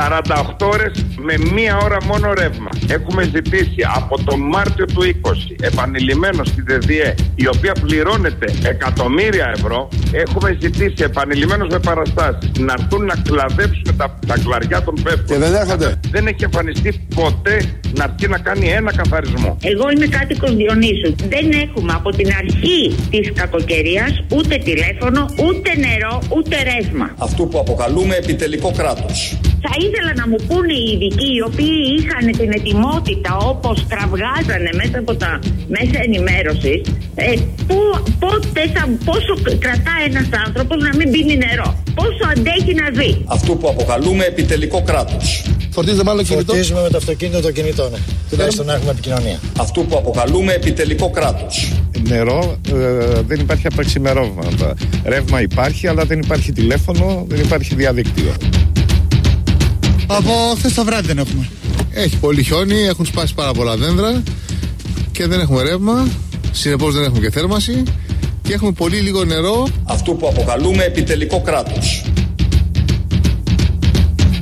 48 ώρες με μία ώρα μόνο ρεύμα. Έχουμε ζητήσει από το Μάρτιο του 20 επανειλημμένος στη ΔΕΔΙΕ η οποία πληρώνεται εκατομμύρια ευρώ. Έχουμε ζητήσει επανειλημμένω με παραστάσεις να έρθουν να κλαδέψουν τα, τα κλαριά των πέφτων. Και δεν έρχονται. Δεν έχει εμφανιστεί ποτέ να έρθει να κάνει ένα καθαρισμό. Εγώ είμαι κάτοικος Διονύσου. Δεν έχουμε από την αρχή της κακοκαιρίας ούτε τηλέφωνο, ούτε νερό, ούτε ρεύμα. Αυτό που αποκαλούμε επιτελικό κράτος. Θα ήθελα να μου πούνε οι ειδικοί οι οποίοι είχαν την ετοιμότητα όπως κραυγάζανε μέσα από τα μέσα ενημέρωσης, ε, πότε θα, πόσο κρατάει ένας άνθρωπος να μην πίνει νερό. Πόσο αντέχει να δει. Αυτό που αποκαλούμε επιτελικό κράτος. Φορτίζετε μάλλον κινητό. Φορτίζουμε με το αυτοκίνητο το κινητό, ναι. Τουλάχιστον να έχουμε επικοινωνία. Αυτό που αποκαλούμε επιτελικό κράτος. Νερό ε, δεν υπάρχει απαξιμερώματα. Ρεύμα υπάρχει, αλλά δεν υπάρχει τηλέφωνο, δεν υπάρχει διαδίκτυο. Από χθες το βράδυ δεν έχουμε. Έχει πολύ χιόνι, έχουν σπάσει πάρα πολλά δέντρα και δεν έχουμε ρεύμα. Συνεπώς δεν έχουμε και θέρμαση και έχουμε πολύ λίγο νερό. Αυτό που αποκαλούμε επιτελικό κράτος.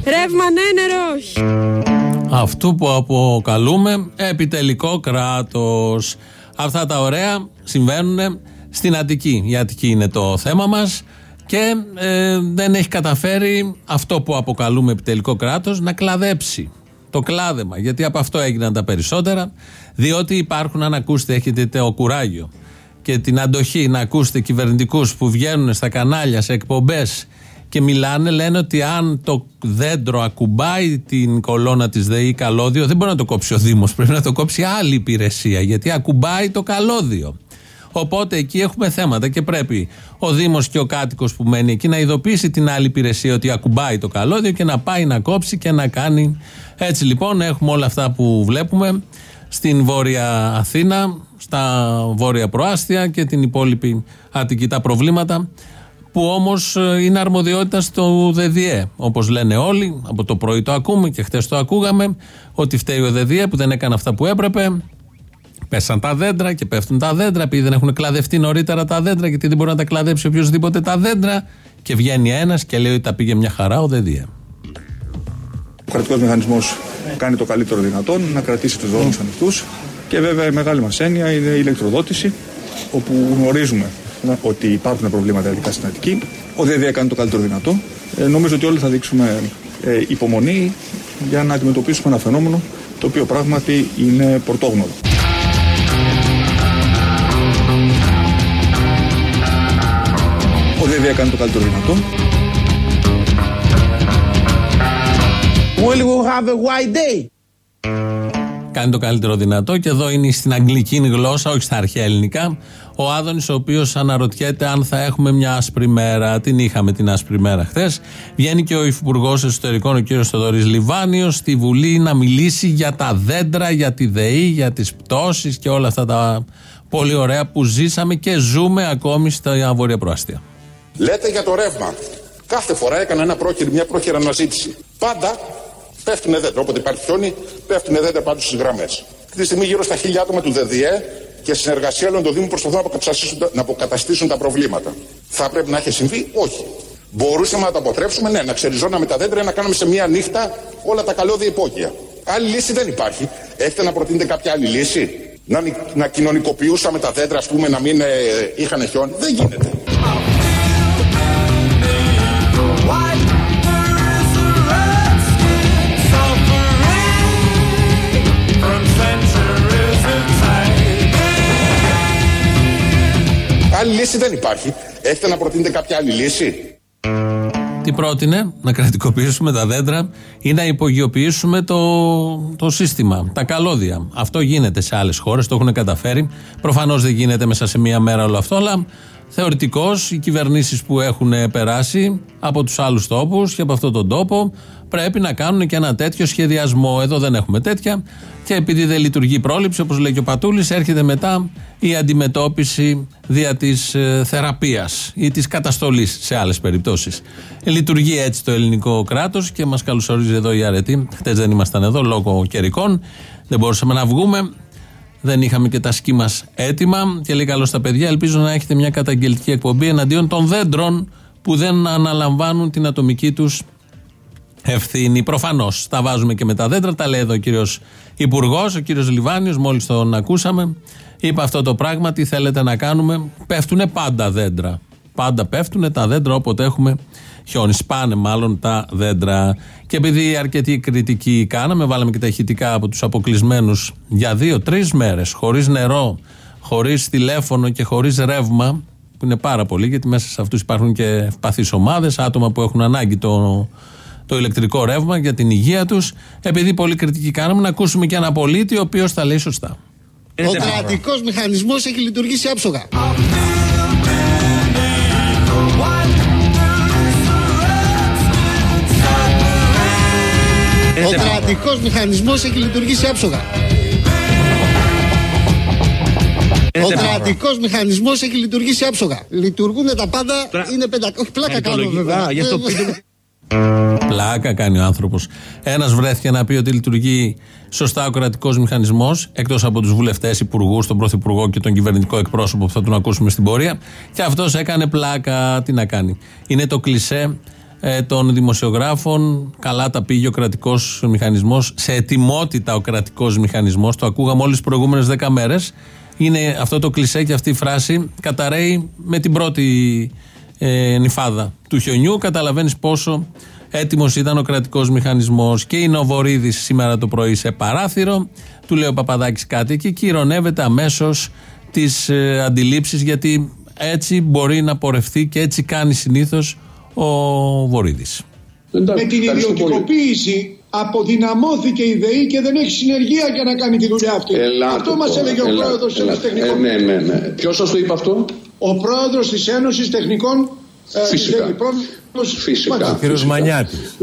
Ρεύμα ναι, νερός όχι. Αυτού που αποκαλούμε επιτελικό κράτος. Αυτά τα ωραία συμβαίνουν στην Αττική. Η Αττική είναι το θέμα μας και ε, δεν έχει καταφέρει αυτό που αποκαλούμε επιτελικό κράτος να κλαδέψει το κλάδεμα. Γιατί από αυτό έγιναν τα περισσότερα. Διότι υπάρχουν, αν ακούσετε, έχετε το κουράγιο και την αντοχή να ακούσετε κυβερνητικούς που βγαίνουν στα κανάλια σε εκπομπές και μιλάνε, λένε ότι αν το δέντρο ακουμπάει την κολόνα της ΔΕΗ καλώδιο, δεν μπορεί να το κόψει ο Δήμος. Πρέπει να το κόψει άλλη υπηρεσία. Γιατί ακουμπάει το καλώδιο. Οπότε εκεί έχουμε θέματα και πρέπει ο Δήμος και ο κάτοικος που μένει εκεί να ειδοποιήσει την άλλη υπηρεσία ότι ακουμπάει το καλώδιο και να πάει να κόψει και να κάνει. Έτσι λοιπόν έχουμε όλα αυτά που βλέπουμε στην Βόρεια Αθήνα, στα Βόρεια Προάστια και την υπόλοιπη Αττική τα προβλήματα που όμως είναι αρμοδιότητα στο ΔΔΕ. Όπως λένε όλοι, από το πρωί το ακούμε και χτες το ακούγαμε, ότι φταίει ο ΔΔΕ που δεν έκανε αυτά που έπρεπε. Πέσαν τα δέντρα και πέφτουν τα δέντρα επειδή δεν έχουν κλαδευτεί νωρίτερα τα δέντρα, γιατί δεν μπορεί να τα κλαδέψει οποιοδήποτε τα δέντρα. Και βγαίνει ένας και λέει ότι τα πήγε μια χαρά ο ΔΔΕ. Ο κρατικός μηχανισμός κάνει το καλύτερο δυνατόν να κρατήσει τους δρόμους ανοιχτούς. Και βέβαια η μεγάλη μας έννοια είναι η ηλεκτροδότηση, όπου γνωρίζουμε ότι υπάρχουν προβλήματα ειδικά στην Αττική. Ο ΔΕΔΕ κάνει το καλύτερο δυνατό. Ε, νομίζω ότι όλοι θα δείξουμε ε, υπομονή για να αντιμετωπίσουμε ένα φαινόμενο το οποίο πράγματι είναι πορτόγνωρο. Ο ΔΕΔΕ κάνει το καλύτερο δυνατό. We will have a white day. Κάνει το καλύτερο δυνατό και εδώ είναι στην αγγλική γλώσσα, όχι στα αρχαία ελληνικά. Ο Άδωνης, ο οποίος αναρωτιέται αν θα έχουμε μια άσπρη μέρα. Την είχαμε την άσπρη μέρα χθες. Βγαίνει και ο Υφυπουργός Εσωτερικών, ο κ. Θοδωρής Λιβάνιος, στη Βουλή να μιλήσει για τα δέντρα, για τη ΔΕΗ, για τις πτώσεις και όλα αυτά τα πολύ ωραία που ζήσαμε και ζούμε ακόμη στα βόρεια προάστια. Λέτε για το ρεύμα. Κάθε φορά έκανα ένα πρόχειρο, μια πρόχειρα αναζήτηση. Πάντα πέφτουν δέντρα. Όποτε υπάρχει χιόνι, πέφτουν δέντρα πάντως στις γραμμές. Αυτή τη στιγμή γύρω στα χίλια άτομα του ΔΔΕ και συνεργασία όλων των Δήμων προσπαθούν να αποκαταστήσουν τα προβλήματα. Θα πρέπει να έχει συμβεί, όχι. Μπορούσαμε να τα αποτρέψουμε, ναι, να ξεριζώναμε τα δέντρα, να κάνουμε σε μία νύχτα όλα τα καλώδια υπόγεια. Άλλη λύση δεν υπάρχει. Έχετε να προτείνετε κάποια άλλη λύση; Να, να κοινωνικοποιούσαμε τα δέντρα, ας πούμε, να μην ε, είχαν χιόνι; Δεν γίνεται. Άλλη λύση δεν υπάρχει. Έχετε να προτείνετε κάποια άλλη λύση; Τι πρότεινε, να κρατικοποιήσουμε τα δέντρα ή να υπογειοποιήσουμε το, το σύστημα, τα καλώδια. Αυτό γίνεται σε άλλες χώρες, το έχουν καταφέρει. Προφανώς δεν γίνεται μέσα σε μία μέρα όλο αυτό, αλλά θεωρητικώς οι κυβερνήσεις που έχουν περάσει από τους άλλους τόπους και από αυτόν τον τόπο πρέπει να κάνουν και ένα τέτοιο σχεδιασμό. Εδώ δεν έχουμε τέτοια. Και επειδή δεν λειτουργεί η πρόληψη, όπως λέει και ο Πατούλης, έρχεται μετά η αντιμετώπιση δια της ε, θεραπείας ή της καταστολής σε άλλες περιπτώσεις. Λειτουργεί έτσι το ελληνικό κράτος και μας καλωσορίζει εδώ η αρετή. Χτες δεν ήμασταν εδώ λόγω καιρικών. Δεν μπορούσαμε να βγούμε. Δεν είχαμε και τα σκι μας έτοιμα. Και λέει καλώς τα παιδιά, ελπίζω να έχετε μια καταγγελτική εκπομπή εναντίον των δέντρων που δεν αναλαμβάνουν την ατομική τους ευθύνη. Προφανώς τα βάζουμε και με τα δέντρα. Τα λέει εδώ ο κύριος Υπουργός, ο κύριος Λιβάνιος, μόλις τον ακούσαμε. Είπε αυτό το πράγμα, τι θέλετε να κάνουμε. Πέφτουν πάντα δέντρα. Πάντα πέφτουν τα δέντρα όποτε έχουμε χιόνις. Σπάνε μάλλον τα δέντρα. Και επειδή αρκετή κριτική κάναμε, βάλαμε και τα ηχητικά από τους αποκλεισμένους για δύο-τρει μέρες, χωρίς νερό, χωρίς τηλέφωνο και χωρίς ρεύμα, που είναι πάρα πολύ, γιατί μέσα σε αυτούς υπάρχουν και ευπαθείς ομάδες, άτομα που έχουν ανάγκη το, το ηλεκτρικό ρεύμα για την υγεία τους. Επειδή πολύ κριτική κάναμε, να ακούσουμε και ένα πολίτη ο οποίος τα λέει σωστά. Ο κρατικός μηχανισμός έχει λειτουργήσει άψογα. Ο κρατικός μηχανισμός έχει λειτουργήσει άψογα. Ο κρατικός μηχανισμός έχει λειτουργήσει άψογα. Λειτουργούν τα πάντα, είναι πέντα. Όχι, πλάκα κάνω βέβαια. Πλάκα κάνει ο άνθρωπος. Ένας βρέθηκε να πει ότι λειτουργεί σωστά ο κρατικός μηχανισμός, εκτός από τους βουλευτές, υπουργούς, τον πρωθυπουργό και τον κυβερνητικό εκπρόσωπο που θα τον ακούσουμε στην πορεία. Και αυτός έκανε πλάκα. Τι να κάνει. Είναι το κλισέ ε, των δημοσιογράφων. Καλά τα πήγε ο κρατικός μηχανισμός. Σε ετοιμότητα ο κρατικός μηχανισμός. Το ακούγαμε όλες τις προηγούμενες δέκα μέρες. Είναι αυτό το κλισέ και αυτή η φράση καταραίει με την πρώτη ε, νυφάδα του χιονιού. Καταλαβαίνεις πόσο έτοιμος ήταν ο κρατικός μηχανισμός. Και είναι ο Βορύδη σήμερα το πρωί σε παράθυρο. Του λέει ο Παπαδάκης κάτι και κυρωνεύεται αμέσως τις ε, αντιλήψεις γιατί έτσι μπορεί να πορευτεί και έτσι κάνει συνήθως ο Βορύδης. Με την ιδιωτικοποίηση αποδυναμώθηκε η ΔΕΗ και δεν έχει συνεργεία για να κάνει τη δουλειά αυτή. αυτό μας έλεγε ο πρόεδρος της Ένωση Τεχνικών. Ε, ναι, ναι, ναι. Ποιος σας το είπε αυτό, Ο πρόεδρος της Ένωσης Τεχνικών. ε, Φυσικά. Φυσικά. Ο κύριος Μανιάτης.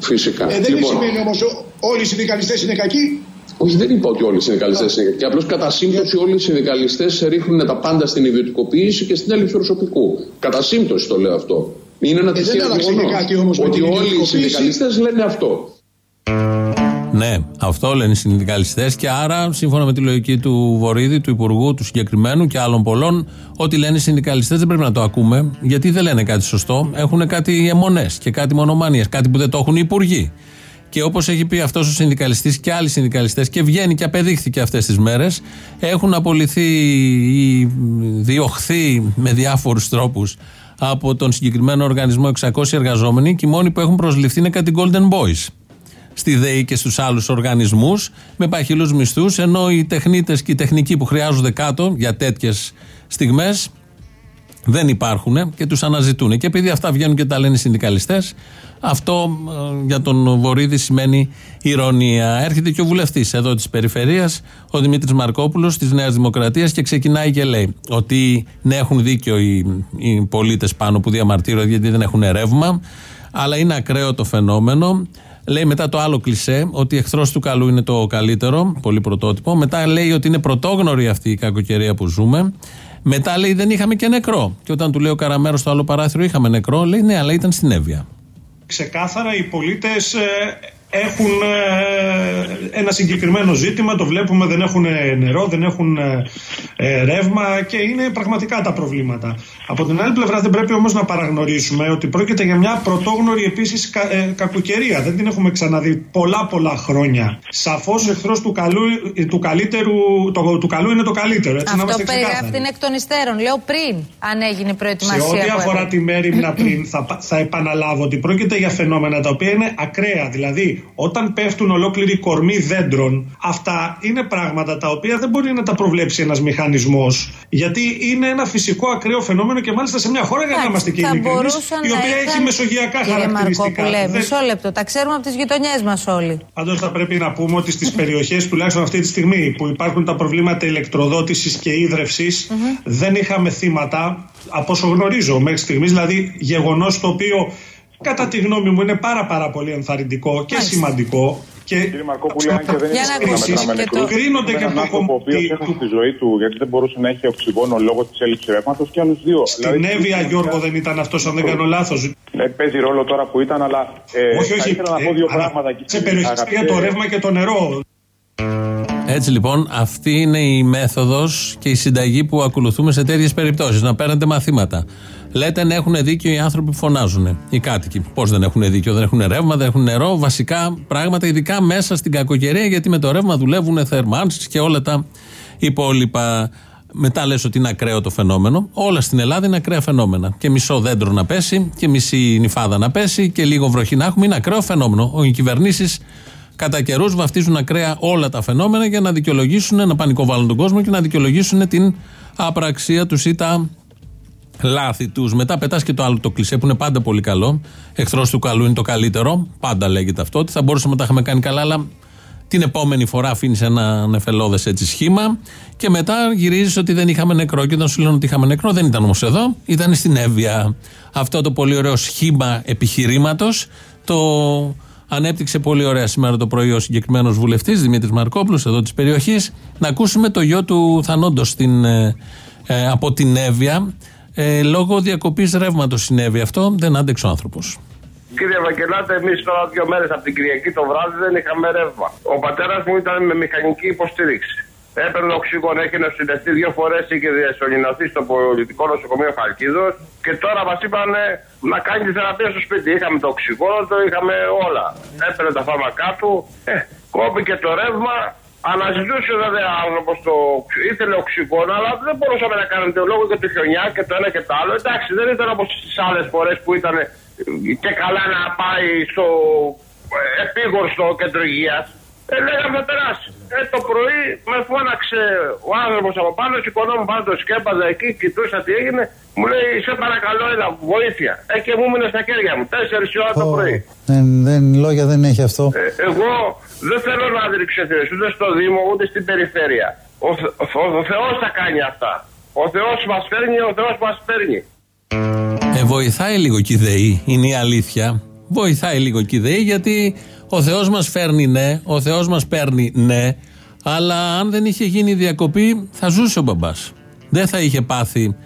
Φυσικά. Ε, δεν Λοιπόν, σημαίνει όμως όλοι οι συνδικαλιστές είναι κακοί; Όχι, δεν είπα ότι όλοι οι συνδικαλιστές είναι κακοί. Απλώς κατά σύμπτωση όλοι οι συνδικαλιστές ρίχνουν τα πάντα στην ιδιωτικοποίηση και στην έλλειψη προσωπικού. Κατά σύμπτωση το λέω αυτό. Είναι ένα Ε, δεν τυχαίο άλλαξε γεγονός. και κάτι όμως με Ότι την όλοι οι ιδιωτικοποίηση. συνδικαλιστές λένε αυτό. Ναι, αυτό λένε οι συνδικαλιστές και άρα, σύμφωνα με τη λογική του Βορύδη, του Υπουργού, του συγκεκριμένου και άλλων πολλών, ό,τι λένε οι συνδικαλιστές δεν πρέπει να το ακούμε, γιατί δεν λένε κάτι σωστό. Έχουν κάτι αιμονές και κάτι μονομανίε, κάτι που δεν το έχουν οι υπουργοί. Και όπως έχει πει αυτός ο συνδικαλιστής και άλλοι συνδικαλιστές, και βγαίνει και απεδείχθηκε αυτές τις μέρες, έχουν απολυθεί ή διωχθεί με διάφορους τρόπους από τον συγκεκριμένο οργανισμό 600 εργαζόμενοι και οι μόνοι που έχουν προσληφθεί είναι κάτι Golden Boys στη ΔΕΗ και στους άλλους οργανισμούς με παχυλούς μισθούς ενώ οι τεχνίτες και οι τεχνικοί που χρειάζονται κάτω για τέτοιες στιγμές δεν υπάρχουν και τους αναζητούν. Και επειδή αυτά βγαίνουν και τα λένε οι συνδικαλιστές, αυτό ε, για τον Βορύδη σημαίνει ηρωνία. Έρχεται και ο βουλευτής εδώ της περιφερείας, ο Δημήτρης Μαρκόπουλος της Νέας Δημοκρατίας και ξεκινάει και λέει ότι ναι έχουν δίκιο οι, οι πολίτες πάνω που διαμαρτύρονται γιατί δεν έχουν ρεύμα, αλλά είναι ακραίο το φαινόμενο. Λέει μετά το άλλο κλισέ ότι εχθρός του καλού είναι το καλύτερο, πολύ πρωτότυπο. Μετά λέει ότι είναι πρωτόγνωρη αυτή η κακοκαιρία που ζούμε. Μετά λέει δεν είχαμε και νεκρό. Και όταν του λέει ο Καραμέρο στο άλλο παράθυρο είχαμε νεκρό, λέει ναι, αλλά ήταν στην Εύβοια. Ξεκάθαρα οι πολίτες ε, έχουν ε, ένα συγκεκριμένο ζήτημα, το βλέπουμε, δεν έχουν νερό, δεν έχουν ε, ε, ρεύμα και είναι πραγματικά τα προβλήματα. Από την άλλη πλευρά δεν πρέπει όμως να παραγνωρίσουμε ότι πρόκειται για μια πρωτόγνωρη επίσης κα, ε, κακοκαιρία. Δεν την έχουμε ξαναδεί πολλά πολλά χρόνια. Σαφώς ο εχθρός του, καλού, του, καλύτερου, το, του καλού είναι το καλύτερο. Έτσι, να Αυτό είμαστε περιγράφει ξεκάθαροι. την εκ των υστέρων. Λέω πριν, αν έγινε προετοιμασία. Σε ό,τι που αφορά έπρεπε. τη μέρημνα πριν, θα, πα- θα επαναλάβω ότι πρόκειται για φαινόμενα τα οποία είναι ακραία. Δηλαδή, όταν πέφτουν ολόκληροι κορμοί δέντρων, αυτά είναι πράγματα τα οποία δεν μπορεί να τα προβλέψει ένας μηχανισμός. Γιατί είναι ένα φυσικό ακραίο φαινόμενο και μάλιστα σε μια χώρα, για να είμαστε και θα ειλικρινείς, μπορούσαν η να οποία είχαν- έχει μεσογειακά Κύριε χαρακτηριστικά. Μαρκόπουλε, Δεν- μισό λεπτό. Τα ξέρουμε από τις γειτονιές μας όλοι. Πάντως θα πρέπει να πούμε ότι στις περιοχές, τουλάχιστον αυτή τη στιγμή, που υπάρχουν τα προβλήματα ηλεκτροδότησης και ίδρυυση, δεν είχαμε θύματα, από όσο γνωρίζω μέχρι στιγμής. Δηλαδή, γεγονός το οποίο κατά τη γνώμη μου είναι πάρα πάρα πολύ ενθαρρυντικό και σημαντικό. Και Κύριε Μαρκόπουλε, αν και δεν Για να είναι ακούσουμε και το- κρίνονται και από το άνθρωπο ο οποίος έχασε τη ζωή του γιατί δεν μπορούσε να έχει οξυγόνο λόγω της έλλειψης ρεύματος και άλλους δύο. Δηλαδή, Στην Εύβοια, Γιώργο, δεν ήταν αυτός, αν δεν κάνω λάθος. Ναι, παίζει ρόλο τώρα που ήταν, αλλά. Ε, Όχι, θα όχι. ήθελα να πω ε, δύο αλλά πράγματα εκεί. Σε περιοχές αγαπητέ- για το ρεύμα και το νερό. Έτσι λοιπόν, αυτή είναι η μέθοδος και η συνταγή που ακολουθούμε σε τέτοιες περιπτώσεις. Να παίρνετε μαθήματα. Λέτε να έχουν δίκιο οι άνθρωποι που φωνάζουν. Οι κάτοικοι. Πώς δεν έχουν δίκιο, δεν έχουν ρεύμα, δεν έχουν νερό. Βασικά πράγματα, ειδικά μέσα στην κακοκαιρία, γιατί με το ρεύμα δουλεύουν θερμάνσεις και όλα τα υπόλοιπα. Μετά λες ότι είναι ακραίο το φαινόμενο. Όλα στην Ελλάδα είναι ακραία φαινόμενα. Και μισό δέντρο να πέσει, και μισή νυφάδα να πέσει, και λίγο βροχή να έχουμε. Είναι ακραίο φαινόμενο. Οι κυβερνήσεις κατά καιρούς βαφτίζουν ακραία όλα τα φαινόμενα για να δικαιολογήσουν, να πανικοβάλλουν τον κόσμο και να δικαιολογήσουν την απραξία τους ή τα λάθη τους. Μετά πετάς και το άλλο το κλισέ που είναι πάντα πολύ καλό. Εχθρός του καλού είναι το καλύτερο. Πάντα λέγεται αυτό. Ότι θα μπορούσαμε να τα είχαμε κάνει καλά, αλλά την επόμενη φορά αφήνεις ένα νεφελώδες έτσι σχήμα και μετά γυρίζεις ότι δεν είχαμε νεκρό. Και όταν σου λένε ότι είχαμε νεκρό, δεν ήταν όμως εδώ, ήταν στην Εύβοια. Αυτό το πολύ ωραίο σχήμα επιχειρήματος το ανέπτυξε πολύ ωραία σήμερα το πρωί ο συγκεκριμένος βουλευτής Δημήτρης Μαρκόπουλος εδώ της περιοχής. Να ακούσουμε το γιο του Θανόντος στην, ε, ε, από την Εύβοια. Ε, λόγω διακοπής ρεύματος συνέβη αυτό, δεν άντεξε ο άνθρωπος. Κύριε Βαγγελάτε, εμείς τώρα δύο μέρες από την Κυριακή το βράδυ δεν είχαμε ρεύμα. Ο πατέρας μου ήταν με μηχανική υποστήριξη. Έπαιρνε οξυγόνο, έχει νοσηλευτεί δύο φορές, είχε διασωληνωθεί στο πολιτικό νοσοκομείο Χαλκίδος και τώρα μας είπαν να κάνει τη θεραπεία στο σπίτι. Είχαμε το οξυγόνο, το είχαμε όλα. Έπαιρνε τα φάρμακά του, ε, κόπηκε το ρεύμα. Αναζητούσε βέβαια άνθρωπος το. ήθελε οξυγόνο, αλλά δεν μπορούσαμε να κάνουμε το λόγο για το χιονιά και το ένα και το άλλο. Εντάξει, δεν ήταν όπως τι άλλες φορές που ήταν ε, και καλά να πάει στο ε, επίγορστο κέντρο υγείας. Ε, λέγαμε θα περάσει. Ε, το πρωί με φώναξε ο άνθρωπος από πάνω, σηκωνόμουν πάνω το σκέπαζα εκεί, κοιτούσα τι έγινε. Μου λέει, σε παρακαλώ, έλα, βοήθεια. Ε, και μου έμεινε στα χέρια μου, 4 ώρα το πρωί. Δεν, δεν, λόγια δεν έχει αυτό. Ε, εγώ δεν θέλω να διεξευθυνθώ ούτε στο Δήμο ούτε στην περιφέρεια. Ο, Θε- ο, Θε- ο Θεός θα κάνει αυτά. Ο Θεός μας φέρνει, ο Θεός μας παίρνει. Ε, βοηθάει λίγο και η ΔΕΗ, είναι η αλήθεια. Βοηθάει λίγο και η ΔΕΗ γιατί ο Θεός μας φέρνει ναι, ο Θεός μας παίρνει ναι, αλλά αν δεν είχε γίνει η διακοπή θα ζούσε ο μπαμπάς. Δεν θα είχε πάθει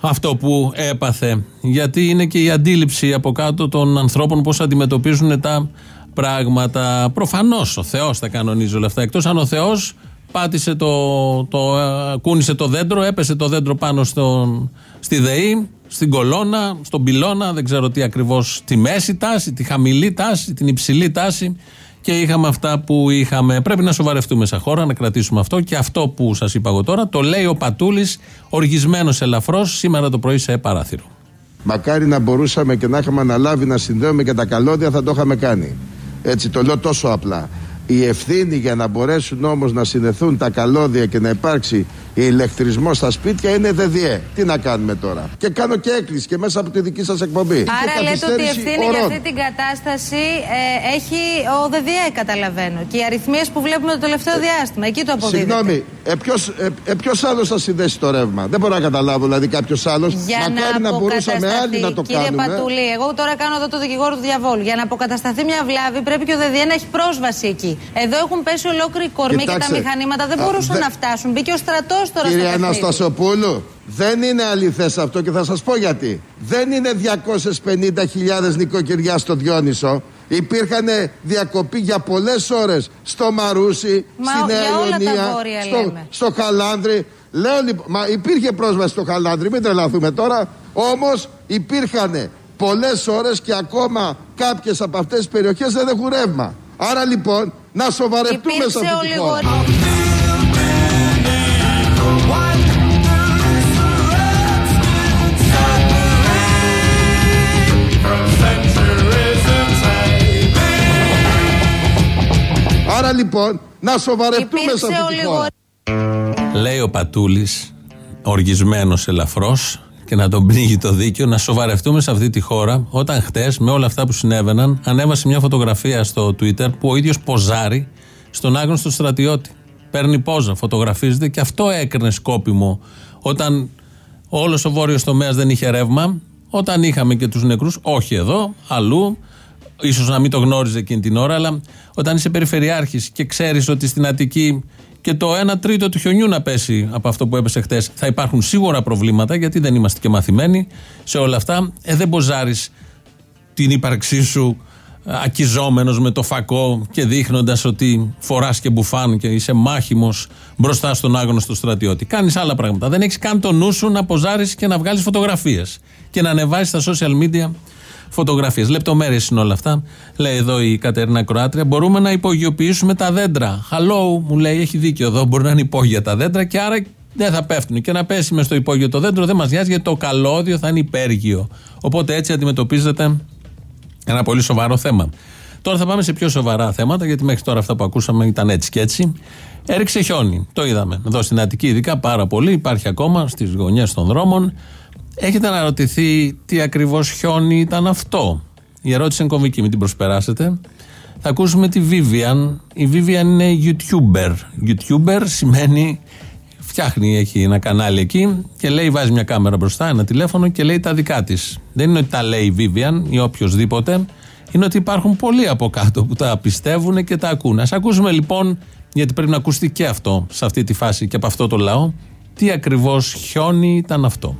αυτό που έπαθε. Γιατί είναι και η αντίληψη από κάτω των ανθρώπων πώς αντιμετωπίζουν τα πράγματα. Προφανώς ο Θεός θα κανονίζει όλα αυτά. Εκτός αν ο Θεός πάτησε το, το ε, κούνησε το δέντρο, έπεσε το δέντρο πάνω στον, στη ΔΕΗ, στην κολόνα, στον πυλώνα, δεν ξέρω τι ακριβώς, τη μέση τάση, τη χαμηλή τάση, την υψηλή τάση και είχαμε αυτά που είχαμε. Πρέπει να σοβαρευτούμε σαν χώρα, να κρατήσουμε αυτό και αυτό που σας είπα εγώ τώρα το λέει ο Πατούλης, οργισμένος ελαφρώς, σήμερα το πρωί σε παράθυρο. Μακάρι να μπορούσαμε και να είχαμε αναλάβει να συνδέουμε και τα καλώδια, θα το είχαμε κάνει. Έτσι το λέω τόσο απλά. Η ευθύνη για να μπορέσουν όμως να συνδεθούν τα καλώδια και να υπάρξει ηλεκτρισμός στα σπίτια είναι ΔΔΕ. Τι να κάνουμε τώρα; Και κάνω και έκκληση και μέσα από τη δική σας εκπομπή. Άρα Και λέτε ότι η καθυστέρηση ευθύνη για ωρών. αυτή την κατάσταση ε, έχει ο ΔΔΕ, καταλαβαίνω. Και οι αριθμίες που βλέπουμε το τελευταίο διάστημα. Εκεί το αποδίδεται. Συγγνώμη, ε, ποιος, ε, ε, ποιος άλλος θα συνδέσει το ρεύμα; Δεν μπορώ να καταλάβω δηλαδή κάποιος άλλος. Για Μακάρι να, να μπορούσαμε αποκατασταθεί, άλλοι να το κύριε κάνουμε. Πατούλη, εγώ τώρα κάνω εδώ το δικηγόρο του διαβόλου. Για να αποκατασταθεί μια βλάβη πρέπει και ο ΔΔΕ να έχει πρόσβαση εκεί. Εδώ έχουν πέσει ολόκληροι κορμοί και τα Κοιτάξτε, μηχανήματα δεν α, μπορούσαν δε- να φτάσουν. Μπήκε ο στρατός τώρα Κύριε στο παιχνίδι. Αναστασοπούλου, δεν είναι αληθές αυτό και θα σας πω γιατί. Δεν είναι 250.000 νοικοκυριά στο Διόνυσο. Υπήρχαν διακοπή για πολλές ώρες στο Μαρούσι, Μα στη Νέα για όλα τα Ιωνία, βόρεια στο, λέμε. στο Χαλάνδρη. Λέω λοιπόν, μα υπήρχε πρόσβαση στο Χαλάνδρη, μην τρελαθούμε τώρα. Όμως υπήρχαν πολλές ώρες και ακόμα κάποιες από αυτές τις περιοχές δεν έχουν ρεύμα. Άρα λοιπόν να σοβαρευτούμε σε Υπήρξε αυτή τη χώρα. Λοιπόν να σοβαρευτούμε σε αυτή τη χώρα. Λέει ο Πατούλης, οργισμένος ελαφρώς, και να τον πνίγει το δίκαιο, να σοβαρευτούμε σε αυτή τη χώρα, όταν χτες με όλα αυτά που συνέβαιναν, ανέβασε μια φωτογραφία στο Twitter που ο ίδιος ποζάρει στον άγνωστο στρατιώτη. Παίρνει πόζα, φωτογραφίζεται και αυτό έκρινε σκόπιμο. Όταν όλος ο βόρειος τομέας δεν είχε ρεύμα, Όταν είχαμε και τους νεκρούς, όχι εδώ, αλλού, ίσως να μην το γνώριζε εκείνη την ώρα, αλλά όταν είσαι περιφερειάρχης και ξέρεις ότι στην Αττική και το 1 τρίτο του χιονιού να πέσει από αυτό που έπεσε χτες, θα υπάρχουν σίγουρα προβλήματα, γιατί δεν είμαστε και μαθημένοι σε όλα αυτά. Ε, δεν μποζάρεις την ύπαρξή σου ακιζόμενος με το φακό και δείχνοντας ότι φοράς και μπουφάν και είσαι μάχημος μπροστά στον άγνωστο στρατιώτη. Κάνεις άλλα πράγματα. Δεν έχεις καν το νου σου να ποζάρεις και να βγάλεις φωτογραφίες και να ανεβάζεις στα social media φωτογραφίες. Λεπτομέρειες είναι όλα αυτά. Λέει εδώ η Κατερίνα Κροάτρια. Μπορούμε να υπογειοποιήσουμε τα δέντρα. Hello, μου λέει, έχει δίκιο εδώ. Μπορεί να είναι υπόγεια τα δέντρα και άρα δεν θα πέφτουν. Και να πέσει μες στο υπόγειο το δέντρο δεν μας νοιάζει γιατί το καλώδιο θα είναι υπέργειο. Οπότε έτσι αντιμετωπίζεται ένα πολύ σοβαρό θέμα. Τώρα θα πάμε σε πιο σοβαρά θέματα, γιατί μέχρι τώρα αυτά που ακούσαμε ήταν έτσι και έτσι. Έριξε χιόνι. Το είδαμε. Εδώ στην Αττική, ειδικά πάρα πολύ. Υπάρχει ακόμα στις γωνιές των δρόμων. Έχετε αναρωτηθεί τι ακριβώς χιόνι ήταν αυτό; Η ερώτηση είναι κομβική, μην την προσπεράσετε. Θα ακούσουμε τη Vivian. Η Vivian είναι YouTuber. YouTuber σημαίνει φτιάχνει, έχει ένα κανάλι εκεί και λέει, βάζει μια κάμερα μπροστά, ένα τηλέφωνο και λέει τα δικά της. Δεν είναι ότι τα λέει η Vivian ή οποιοδήποτε, είναι ότι υπάρχουν πολλοί από κάτω που τα πιστεύουν και τα ακούνε. Α ακούσουμε λοιπόν, γιατί πρέπει να ακουστεί και αυτό σε αυτή τη φάση και από αυτό το λαό, τι ακριβώς χιόνι ήταν αυτό.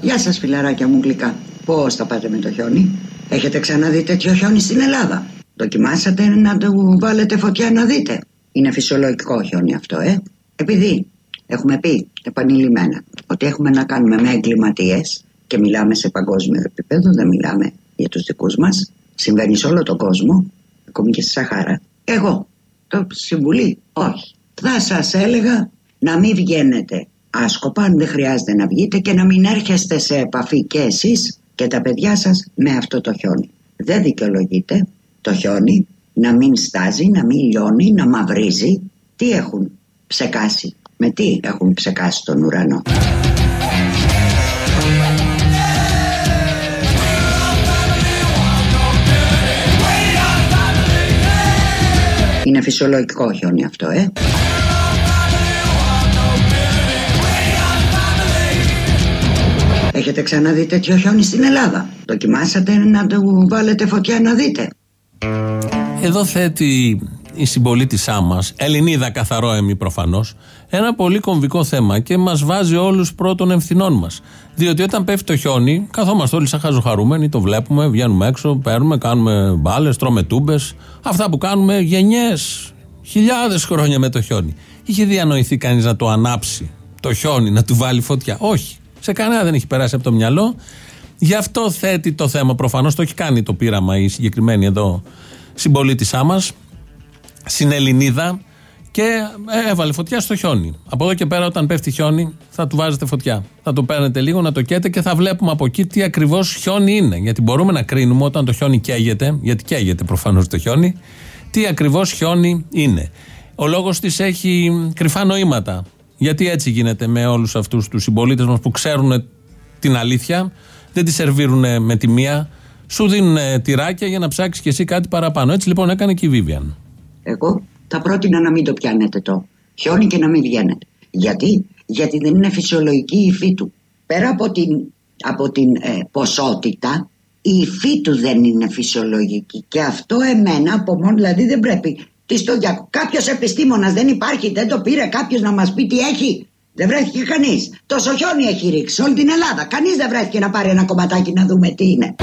Γεια σας, φιλαράκια μου γλυκά. Πώς θα πάτε με το χιόνι, Έχετε ξαναδεί τέτοιο χιόνι στην Ελλάδα; Δοκιμάσατε να του βάλετε φωτιά να δείτε; Είναι φυσιολογικό χιόνι αυτό, ε; Επειδή Έχουμε πει επανειλημμένα ότι έχουμε να κάνουμε με εγκληματίες και μιλάμε σε παγκόσμιο επίπεδο, δεν μιλάμε για τους δικούς μας. Συμβαίνει σε όλο τον κόσμο, ακόμη και στη Σαχάρα. Εγώ, το Συμβουλή, όχι. Θα σας έλεγα να μην βγαίνετε άσκοπα, αν δεν χρειάζεται να βγείτε και να μην έρχεστε σε επαφή και εσείς και τα παιδιά σας με αυτό το χιόνι. Δεν δικαιολογείται το χιόνι να μην στάζει, να μην λιώνει, να μαυρίζει. Τι έχουν ψεκάσει με τι έχουν ψεκάσει τον ουρανό. Είναι φυσιολογικό χιόνι αυτό, ε. Έχετε ξαναδεί τέτοιο χιόνι στην Ελλάδα; Δοκιμάσατε να του βάλετε φωτιά να δείτε; Εδώ θέτει η συμπολίτησά μας, Ελληνίδα καθαρό εμεί προφανώς, ένα πολύ κομβικό θέμα και μας βάζει όλους πρώτων ευθυνών μας. Διότι όταν πέφτει το χιόνι, καθόμαστε όλοι σαν χαζοχαρούμενοι, το βλέπουμε, βγαίνουμε έξω, παίρνουμε, κάνουμε μπάλες, τρώμε τούμπες. Αυτά που κάνουμε γενιές, χιλιάδες χρόνια με το χιόνι. Είχε διανοηθεί κανείς να το ανάψει το χιόνι, να του βάλει φωτιά; Όχι. Σε κανένα δεν έχει περάσει από το μυαλό. Γι' αυτό θέτει το θέμα. Προφανώς το έχει κάνει το πείραμα η συγκεκριμένη εδώ συμπολίτησά μας στην Ελληνίδα και ε, έβαλε φωτιά στο χιόνι. Από εδώ και πέρα, όταν πέφτει χιόνι, θα του βάζετε φωτιά. Θα το παίρνετε λίγο, να το καίτε και θα βλέπουμε από εκεί τι ακριβώς χιόνι είναι. Γιατί μπορούμε να κρίνουμε όταν το χιόνι καίγεται, γιατί καίγεται προφανώς το χιόνι, τι ακριβώς χιόνι είναι. Ο λόγος της έχει κρυφά νοήματα. Γιατί έτσι γίνεται με όλους αυτούς τους συμπολίτες μας που ξέρουν την αλήθεια, δεν τη σερβίρουν με τη μία, σου δίνουν τυράκια για να ψάξεις κι εσύ κάτι παραπάνω. Έτσι λοιπόν έκανε και η Βίβιαν. Εγώ θα πρότεινα να μην το πιάνετε το χιόνι και να μην βγαίνετε. Γιατί, Γιατί δεν είναι φυσιολογική η υφή του. Πέρα από την, από την ε, ποσότητα, η υφή του δεν είναι φυσιολογική. Και αυτό εμένα από μόνο, δηλαδή δεν πρέπει. Τι στο Κάποιος επιστήμονας δεν υπάρχει, δεν το πήρε κάποιος να μας πει τι έχει. Δεν βρέθηκε κανείς. Τόσο χιόνι έχει ρίξει όλη την Ελλάδα. Κανείς δεν βρέθηκε να πάρει ένα κομματάκι να δούμε τι είναι.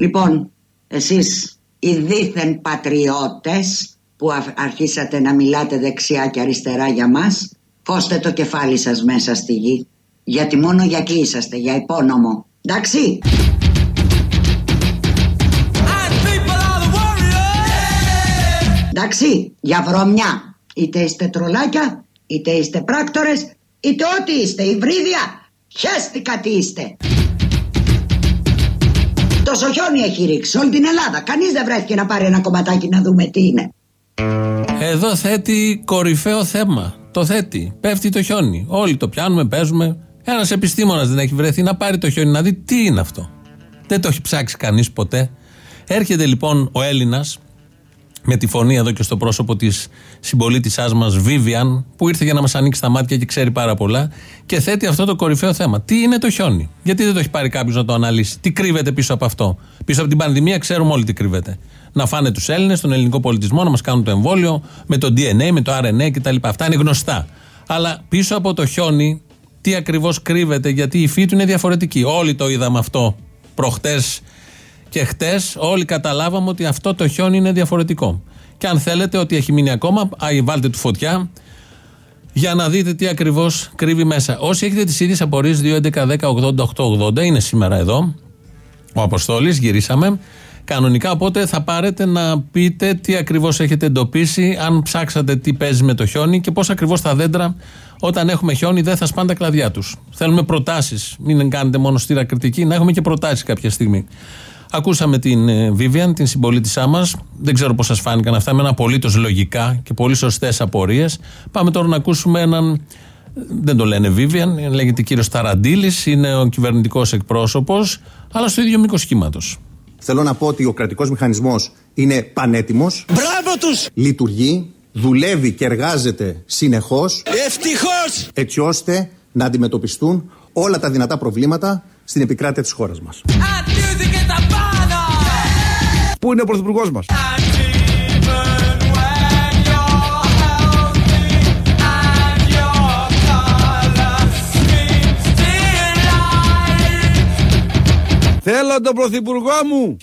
Λοιπόν, εσείς οι δίθεν πατριώτες που αρχίσατε να μιλάτε δεξιά και αριστερά για μας, φώστε το κεφάλι σας μέσα στη γη. Γιατί μόνο για εκεί είσαστε, για υπόνομο. Εντάξει. Εντάξει, για βρωμιά. Είτε είστε τρολάκια, είτε είστε πράκτορες, είτε ό,τι είστε, υβρίδια. Χέστηκα τι είστε. Τόσο χιόνι έχει ρίξει όλη την Ελλάδα. Κανείς δεν βρέθηκε να πάρει ένα κομματάκι να δούμε τι είναι. Εδώ θέτει κορυφαίο θέμα. Το θέτει. Πέφτει το χιόνι. Όλοι το πιάνουμε, παίζουμε. Ένας επιστήμονας δεν έχει βρεθεί να πάρει το χιόνι να δει τι είναι αυτό. Δεν το έχει ψάξει κανείς ποτέ. Έρχεται λοιπόν ο Έλληνας, με τη φωνή εδώ και στο πρόσωπο της συμπολίτησάς μας, Vivian, που ήρθε για να μας ανοίξει τα μάτια και ξέρει πάρα πολλά, και θέτει αυτό το κορυφαίο θέμα. Τι είναι το χιόνι, Γιατί δεν το έχει πάρει κάποιος να το αναλύσει, Τι κρύβεται πίσω από αυτό; Πίσω από την πανδημία ξέρουμε όλοι τι κρύβεται. Να φάνε τους Έλληνες, τον ελληνικό πολιτισμό, να μας κάνουν το εμβόλιο με το DNA, με το RNA κτλ. Αυτά είναι γνωστά. Αλλά πίσω από το χιόνι, τι ακριβώς κρύβεται, γιατί η φύση του είναι διαφορετική. Όλοι το είδαμε αυτό προχτές και χτες όλοι καταλάβαμε ότι αυτό το χιόνι είναι διαφορετικό. Και αν θέλετε ότι έχει μείνει ακόμα, αϊ, βάλτε του φωτιά για να δείτε τι ακριβώς κρύβει μέσα. Όσοι έχετε τις ίδιες απορίες, 2.11.10.80.880 είναι σήμερα εδώ. Ο Αποστόλης, γυρίσαμε. Κανονικά, οπότε θα πάρετε να πείτε τι ακριβώς έχετε εντοπίσει, αν ψάξατε τι παίζει με το χιόνι και πώς ακριβώς τα δέντρα, όταν έχουμε χιόνι, δεν θα σπάνε τα κλαδιά τους. Θέλουμε προτάσεις. Μην κάνετε μόνο στήρα κριτική, να έχουμε και προτάσεις κάποια στιγμή. Ακούσαμε την ε, Vivian, την συμπολίτησά μας. Δεν ξέρω πώς σας φάνηκαν αυτά, με ένα απολύτως λογικά και πολύ σωστές απορίες. Πάμε τώρα να ακούσουμε έναν. Δεν το λένε Vivian, λέγεται κύριος Ταραντήλη, είναι ο κυβερνητικός εκπρόσωπος, αλλά στο ίδιο μήκος κύματο. Θέλω να πω ότι ο κρατικός μηχανισμός είναι πανέτοιμος. Μπράβο τους! Λειτουργεί, δουλεύει και εργάζεται συνεχώς. Ευτυχώς! Έτσι ώστε να αντιμετωπιστούν όλα τα δυνατά προβλήματα στην επικράτεια της χώρας μας. Πού είναι ο πρωθυπουργός μας; Θέλω τον πρωθυπουργό μου.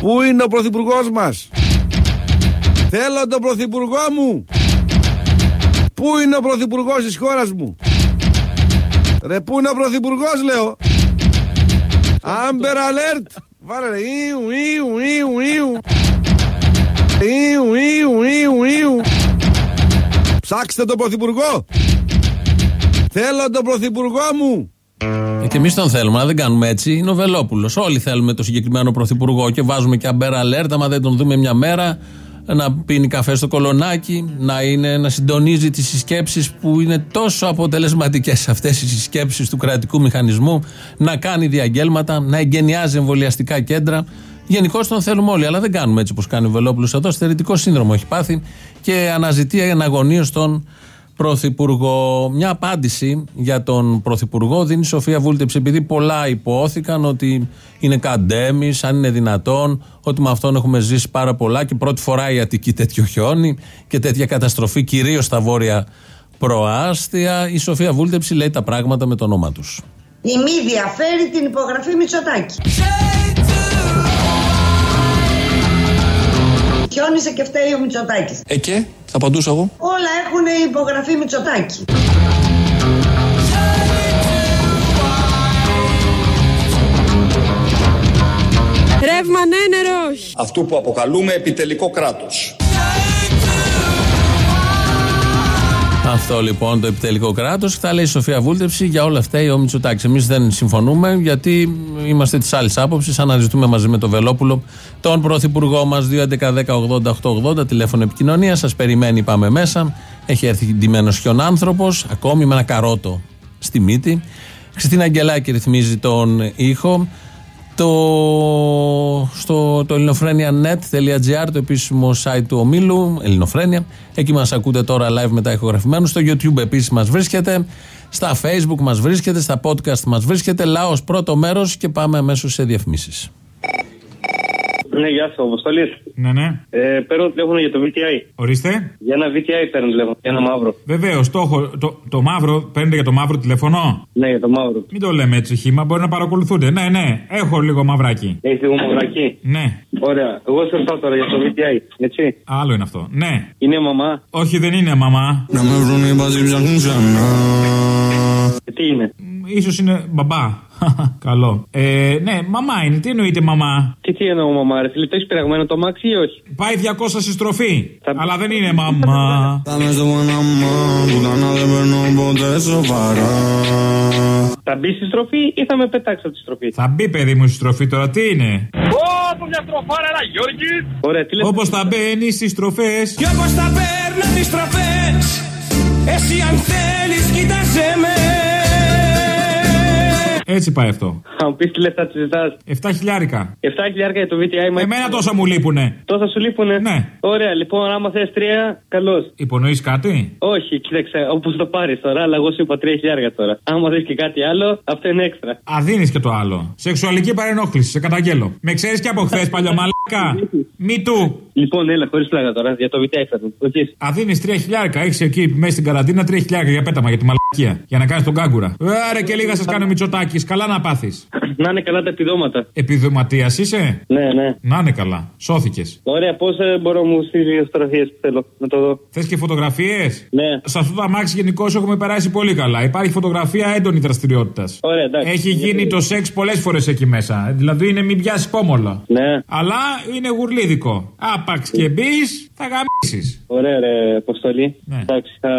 Πού είναι ο πρωθυπουργός μας; Θέλω τον πρωθυπουργό μου. Πού είναι ο πρωθυπουργός της χώρας μου; Ρε πού είναι ο πρωθυπουργός λέω; Amber alert. Βάλε ρε. Ιου, ιου, ιου, ιου. Ιου, ιου, ιου, ιου. Ψάξτε τον πρωθυπουργό. Θέλω τον πρωθυπουργό μου. Ε, και εμείς τον θέλουμε, αλλά δεν κάνουμε έτσι. Είναι ο Βελόπουλος. Όλοι θέλουμε το συγκεκριμένο πρωθυπουργό και βάζουμε και αμπέρα αλέρτα. Άμα δεν τον δούμε μια μέρα, να πίνει καφέ στο κολονάκι, να, είναι, να συντονίζει τις συσκέψεις που είναι τόσο αποτελεσματικές αυτές οι συσκέψεις του κρατικού μηχανισμού, να κάνει διαγγέλματα, να εγκαινιάζει εμβολιαστικά κέντρα. Γενικώ τον θέλουμε όλοι, αλλά δεν κάνουμε έτσι όπως κάνει ο Βελόπουλος εδώ. Στερητικό σύνδρομο έχει πάθει και αναζητεί εναγωνίω τον Πρωθυπουργό. Μια απάντηση για τον Πρωθυπουργό δίνει η Σοφία Βούλτεψη, επειδή πολλά υπόθηκαν ότι είναι καντέμις, αν είναι δυνατόν, ότι με αυτόν έχουμε ζήσει πάρα πολλά και πρώτη φορά η Αττική τέτοιο χιόνι και τέτοια καταστροφή, κυρίως στα βόρεια προάστια. Η Σοφία Βούλτεψη λέει τα πράγματα με το όνομα τους. Η μη διαφέρει την υπογραφή Μητσοτάκη. Χιόνισε και φταίει ο Μητσοτάκης. Ε και, θα απαντούσα εγώ. Όλα έχουν υπογραφή Μητσοτάκη. Ρεύμα ναι, νερό όχι. Αυτού που αποκαλούμε επιτελικό κράτος. Αυτό λοιπόν το επιτελικό κράτος. Θα λέει η Σοφία Βούλτεψη για όλα αυτά ο Μητσοτάκη. Εμείς δεν συμφωνούμε γιατί είμαστε της άλλης άποψης. Αναζητούμε μαζί με τον Βελόπουλο τον πρωθυπουργό μας 2.11.10.80.880 τηλέφωνο επικοινωνία. Σας περιμένει, πάμε μέσα. Έχει έρθει ντυμένος άνθρωπος, ακόμη με ένα καρότο στη μύτη. Χριστίνα Αγγελάκη ρυθμίζει τον ήχο. Το, στο το ελληνοφρένια.net.gr, το επίσημο site του ομίλου, Ελληνοφρένια. Εκεί μας ακούτε τώρα live μετά ηχογραφημένους. Στο YouTube επίσης μας βρίσκεται. Στα Facebook μας βρίσκεται. Στα podcast μας βρίσκεται. Λάος πρώτο μέρος και πάμε αμέσως σε διαφημίσεις. Ναι, γεια σας, Αποστολής. Ναι, ναι. Ε, παίρνω τηλέφωνο για το VTI. Ορίστε. Για ένα VTI παίρνω τηλέφωνο, για ένα μαύρο. Βεβαίως, το, έχω- το, το μαύρο, παίρνετε για το μαύρο τηλέφωνο; Ναι, για το μαύρο. Μην το λέμε έτσι χήμα, μπορεί να παρακολουθούνται. Ναι, ναι, έχω λίγο μαυράκι. Έχεις λίγο μαυράκι; Ναι. Ωραία. Εγώ σε ρωτάω τώρα για το VTI. Έτσι. Άλλο είναι αυτό. Ναι. Είναι μαμά; Όχι, δεν είναι μαμά. Να με βρουν οι μπαζί ψάχνουν ξανά. Τι είναι; Ίσως είναι μπαμπά. Καλό. Ε, ναι, μαμά είναι. Τι εννοείται μαμά; Τι τι εννοώ μαμά, ρε φίλε, το έχεις πειραγμένο το μάξι ή όχι; Πάει 200 στη στροφή. Αλλά δεν είναι μαμά. Θα μπεις στη στροφή ή θα με πετάξεις από τη στροφή; Θα μπει παιδί μου στη στροφή τώρα, τι είναι; Ω, μια στροφάρα, ένα Γιώργης. Ωραία, τι λες; Όπως θα μπαίνεις στις στροφές. Κι όπως τα παίρνω τις τροφές Εσύ Εντάξει αν θέλεις κοίταζε με Έτσι πάει αυτό. Θα μου πεις τι λεφτά τη ζητάς. 7 χιλιάρικα. 7 χιλιάρια για το VTI μα. Εμένα τόσα μου λείπουνε. Τόσα σου λείπουνε; Ναι. Ωραία, λοιπόν, άμα θες τρία, καλώς. Υπονοείς κάτι; Όχι, κοίταξε, όπως το πάρεις τώρα, αλλά εγώ σου είπα τρία χιλιάρια τώρα. Άμα θες και κάτι άλλο, αυτό είναι έξτρα. Α, δίνει και το άλλο. Σεξουαλική παρενόχληση, σε καταγγέλω. Με ξέρεις και από χθες, παλιωμαλάκα. Μη του. Λοιπόν, έλα, χωρίς πλάκα τώρα, για το VTI θα του. Α, δίνει 3 χιλιάρικα. Έχεις εκεί μέσα στην καραντίνα 3 χιλιάρικα για πέταμα για τη μαλακία. Για να κάνεις τον κάγκουρα. Άρα και λίγα σας κάνω μυτσοτάκι. Καλά να πάθεις. Να είναι καλά τα επιδόματα. Επιδοματίας είσαι; Ναι, ναι. Να είναι καλά. Σώθηκες. Ωραία, πώς μπορώ να μου στείλει τι φωτογραφίες που θέλω να το δω. Θες και φωτογραφίες; Ναι. Σε αυτό το αμάξι γενικώ έχουμε περάσει πολύ καλά. Υπάρχει φωτογραφία έντονη δραστηριότητας. Ωραία, εντάξει. Έχει γίνει το σεξ πολλές φορές εκεί μέσα. Δηλαδή είναι μην πιάσεις πόμολα. Ναι. Αλλά είναι γουρλίδικο. Άπαξ και μπεις, θα γαμίσεις. Ωραία, ρε, αποστολή. Ναι. Εντάξει, θα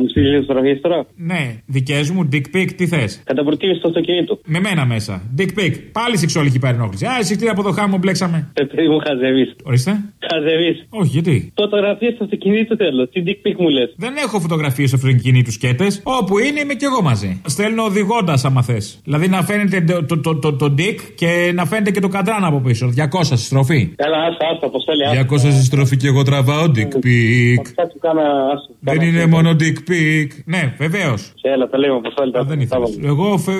μου στείλεις τι φωτογραφίες τώρα; Ναι, δικές μου, dick pic, τι θες; Κατά προτίμηση στο αυτοκίνητο. Με μένα μέσα. Dick pic. Πάλι σεξουαλική παρενόχληση. Α, εσύ τι από το χάμο μπλέξαμε. Ε, παιδί μου, χαζεύεις. Ορίστε. Χαζεύεις. Όχι, γιατί; Φωτογραφίες στο αυτοκίνητο θέλω. Τι dick pic μου λες. Δεν έχω φωτογραφίες αυτοκινήτου σκέτες. Όπου είναι είμαι κι εγώ μαζί. Στέλνω οδηγώντας άμα θες. Δηλαδή να φαίνεται το, το, το, το, το dick και να φαίνεται και το καντράν από πίσω. 200 στη στροφή. Καλά, άστα, άστα, αποστολή. 200 στη στροφή και εγώ τραβάω dick pic. Θα του κάνα, άστα. Δεν είναι μόνο dick pic. Ναι, βεβαίως. Έλα, τα λέμε, αποστολή. Δεν ήθελα. Εγώ φε...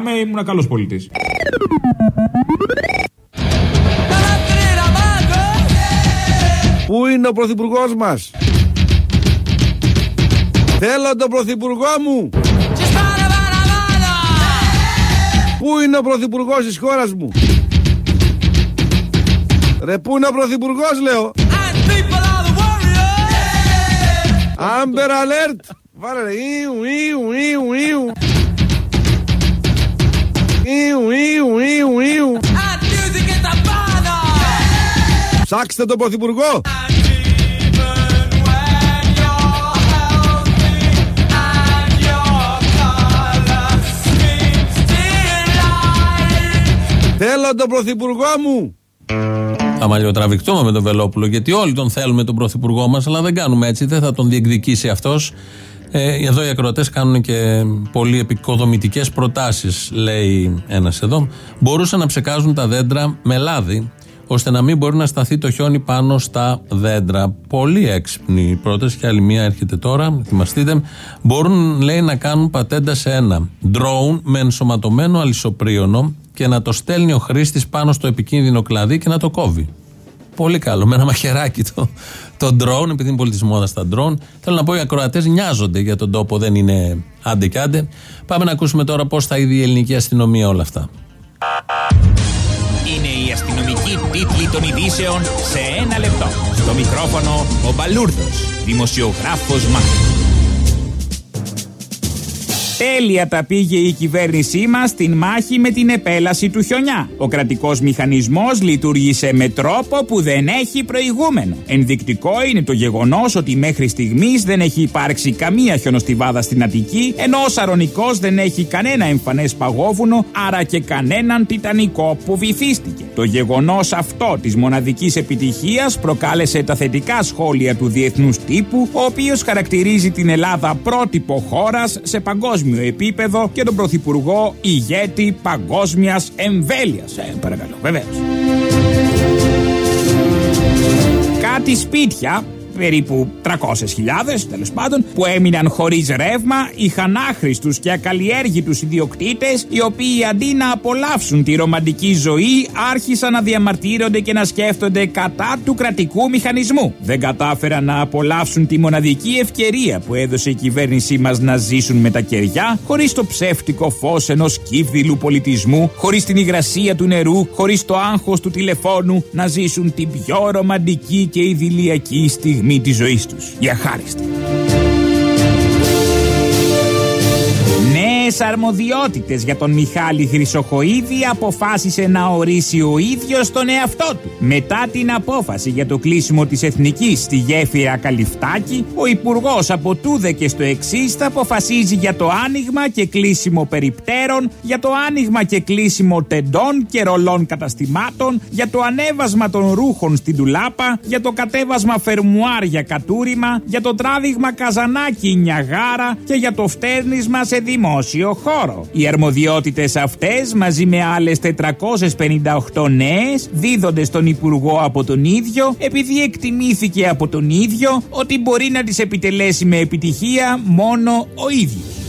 λυπάμαι, ήμουν καλός πολιτής. Πού είναι ο πρωθυπουργός μας, Θέλω τον πρωθυπουργό μου. Πού είναι ο πρωθυπουργός της χώρας μου, Ρε, πού είναι ο πρωθυπουργός, λέω; Amber alert. Βάλε ρε. Ιου, ιου, ιου, ιου. Ιου, ιου, ιου, ιου. Ψάξτε τον πρωθυπουργό. Θέλω τον πρωθυπουργό μου. Θα μαλλιοτραβηχτούμε με τον Βελόπουλο, γιατί όλοι τον θέλουμε τον πρωθυπουργό μας, αλλά δεν κάνουμε έτσι. Δεν θα τον διεκδικήσει αυτός. Ε, εδώ οι ακροατές κάνουν και πολύ επικοδομητικές προτάσεις, λέει ένας εδώ. Μπορούσαν να ψεκάζουν τα δέντρα με λάδι, ώστε να μην μπορεί να σταθεί το χιόνι πάνω στα δέντρα. Πολύ έξυπνη η πρόταση και άλλη μία έρχεται τώρα. Ετοιμαστείτε. Μπορούν, λέει, να κάνουν πατέντα σε ένα drone με ενσωματωμένο αλυσοπρίωνο και να το στέλνει ο χρήστης πάνω στο επικίνδυνο κλαδί και να το κόβει. Πολύ καλό. Με ένα μαχαιράκι το, το drone, επειδή είναι πολύ της μόδας τα drone. Θέλω να πω, οι ακροατές νοιάζονται για τον τόπο, δεν είναι άντε και άντε. Πάμε να ακούσουμε τώρα πώς θα είδε η ελληνική αστυνομία όλα αυτά. Είναι η αστυνομική τίτλη των ειδήσεων σε ένα λεπτό. Στο μικρόφωνο ο Μπαλούρδος, δημοσιογράφος Μάρκος. Τέλεια τα πήγε η κυβέρνησή μας στην μάχη με την επέλαση του χιονιά. Ο κρατικός μηχανισμός λειτουργήσε με τρόπο που δεν έχει προηγούμενο. Ενδεικτικό είναι το γεγονός ότι μέχρι στιγμής δεν έχει υπάρξει καμία χιονοστιβάδα στην Αττική, ενώ ο Σαρονικός δεν έχει κανένα εμφανές παγόβουνο, άρα και κανέναν τιτανικό που βυθίστηκε. Το γεγονός αυτό της μοναδικής επιτυχίας προκάλεσε τα θετικά σχόλια του διεθνούς τύπου, ο οποίος χαρακτηρίζει την Ελλάδα πρότυπο χώρας σε παγκόσμιο επίπεδο και τον Πρωθυπουργό ηγέτη παγκόσμιας εμβέλειας. Ε, παρακαλώ, βεβαίως. Κάτι σπίτια περίπου 300.000 τέλος πάντων, που έμειναν χωρίς ρεύμα, είχαν άχρηστους και ακαλλιέργητους ιδιοκτήτες, οι οποίοι αντί να απολαύσουν τη ρομαντική ζωή, άρχισαν να διαμαρτύρονται και να σκέφτονται κατά του κρατικού μηχανισμού. Δεν κατάφεραν να απολαύσουν τη μοναδική ευκαιρία που έδωσε η κυβέρνησή μας να ζήσουν με τα κεριά, χωρίς το ψεύτικο φως ενός κύβδηλου πολιτισμού, χωρίς την υγρασία του νερού, χωρίς το άγχος του τηλεφώνου, να ζήσουν την πιο ρομαντική και ιδηλιακή στιγμή στιγμή της ζωής τους. Για χάριστη. Νέες αρμοδιότητες για τον Μιχάλη Χρυσοχοίδη αποφάσισε να ορίσει ο ίδιος τον εαυτό του. Μετά την απόφαση για το κλείσιμο της Εθνικής στη γέφυρα Καλυφτάκη, ο Υπουργός από τούδε και στο εξής θα αποφασίζει για το άνοιγμα και κλείσιμο περιπτέρων, για το άνοιγμα και κλείσιμο τεντών και ρολών καταστημάτων, για το ανέβασμα των ρούχων στην τουλάπα, για το κατέβασμα φερμουάρ για κατούριμα, για το τράβηγμα καζανάκι νιαγάρα και για το φτέρνισμα σε δημόσιο χώρο. Οι αρμοδιότητες αυτές μαζί με άλλες 458 νέες δίδονται στον Υπουργό από τον ίδιο επειδή εκτιμήθηκε από τον ίδιο ότι μπορεί να τις επιτελέσει με επιτυχία μόνο ο ίδιος.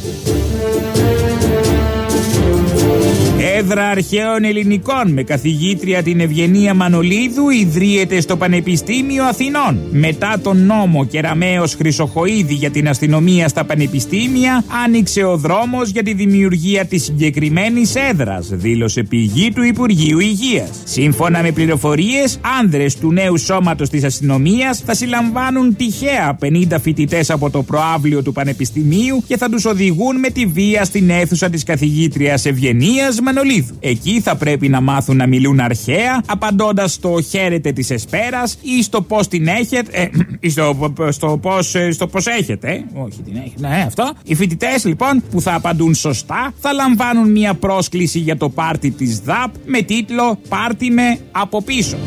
Έδρα αρχαίων ελληνικών με καθηγήτρια την Ευγενία Μανολίδου ιδρύεται στο Πανεπιστήμιο Αθηνών. Μετά τον νόμο Κεραμέως Χρυσοχοίδη για την αστυνομία στα πανεπιστήμια, άνοιξε ο δρόμος για τη δημιουργία της συγκεκριμένης έδρας, δήλωσε πηγή του Υπουργείου Υγείας. Σύμφωνα με πληροφορίες, άνδρες του νέου σώματος της αστυνομίας θα συλλαμβάνουν τυχαία 50 φοιτητές από το προάβλιο του Πανεπιστημίου και θα τους οδηγούν με τη βία στην αίθουσα της καθηγήτριας Ευγενίας Μανολίδου. Εκεί θα πρέπει να μάθουν να μιλούν αρχαία, απαντώντας στο χαίρετε της Εσπέρας ή στο πώς την έχετε. Ε, ή στο, στο πώς στο πώς έχετε. ε. Όχι την έχετε. Ναι, αυτό. Οι φοιτητές λοιπόν που θα απαντούν σωστά θα λαμβάνουν μια πρόσκληση για το πάρτι της ΔΑΠ με τίτλο Πάρτι με από πίσω.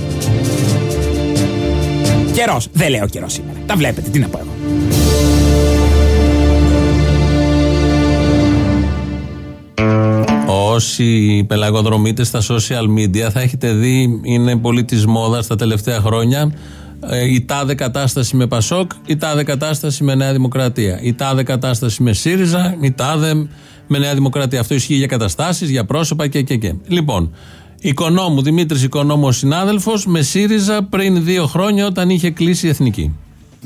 Καιρός. Δεν λέω καιρός σήμερα. Τα βλέπετε, τι να πω εγώ. Όσοι πελαγοδρομείτε στα social media θα έχετε δει, είναι πολύ της μόδας τα τελευταία χρόνια. ε, Η τάδε κατάσταση με Πασόκ, η τάδε κατάσταση με Νέα Δημοκρατία. Η τάδε κατάσταση με ΣΥΡΙΖΑ, η τάδε με Νέα Δημοκρατία. Αυτό ισχύει για καταστάσεις, για πρόσωπα και, και, και. Λοιπόν, Οικονόμου, Δημήτρης Οικονόμου, ο συνάδελφος, με ΣΥΡΙΖΑ πριν δύο χρόνια όταν είχε κλείσει η εθνική.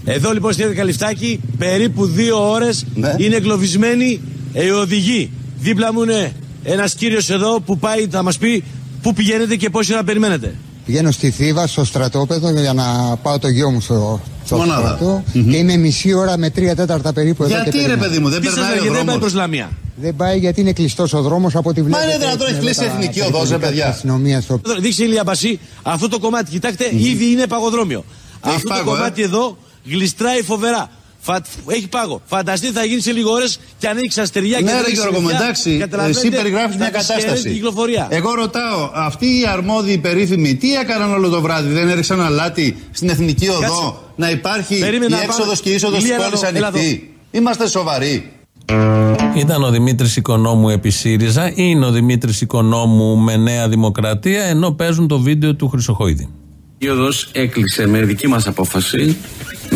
Εδώ λοιπόν στη Καλυφτάκη περίπου δύο ώρες είναι εγκλωβισμένοι οι οδηγοί. Δίπλα μου είναι ένας κύριος εδώ που πάει να μας πει πού πηγαίνετε και πόση ώρα περιμένετε. Πηγαίνω στη Θήβα, στο στρατόπεδο για να πάω το γιο μου στο, στο Μονάδα. στρατό Μμμ. και είμαι μισή ώρα με τρία τέταρτα περίπου εδώ Γιατί, και ρε, περιμένω. παιδί μου, δεν Τι σας περνάει ο λέγεται, δεν δρόμος. πάει προς Λαμία. Δεν πάει γιατί είναι κλειστός ο δρόμος από ό,τι βλέπετε. είναι δυνατόν, έτσι, έχει με κλείσει τα εθνική περιπολικά οδός, ρε, της παιδιά. αστυνομίας στο Δείξε η Ηλία Μπασί, αυτό το κομμάτι, κοιτάξτε, ήδη είναι παγοδρόμιο. αυτό πάγο, το ε. κομμάτι εδώ γλιστράει φοβερά. Φα... Έχει πάγο. Φανταστείτε θα γίνει σε λίγο ώρες και ανοίξει αστεριά και Ναι, θα ρε ρίξει Γιώργο, μου, παιδιά. εντάξει, Καταλαβαίνετε, εσύ περιγράφεις θα μια δυσχεραίνει κατάσταση. την κυκλοφορία. Εγώ ρωτάω, αυτοί οι αρμόδιοι περίφημοι τι έκαναν όλο το βράδυ, δεν έριξαν αλάτι στην εθνική οδό Κάτσε. να υπάρχει Περίμενε η να έξοδος πάμε. και η είσοδος τη Ηλία, πόλη έλα εδώ, έλα ανοιχτή. Είμαστε σοβαροί. Ήταν ο Δημήτρης Οικονόμου επί ΣΥΡΙΖΑ, είναι ο Δημήτρης Οικονόμου με Νέα Δημοκρατία, ενώ παίζουν το βίντεο του Χρυσοχοίδη. Η οδός έκλεισε με δική μας απόφαση,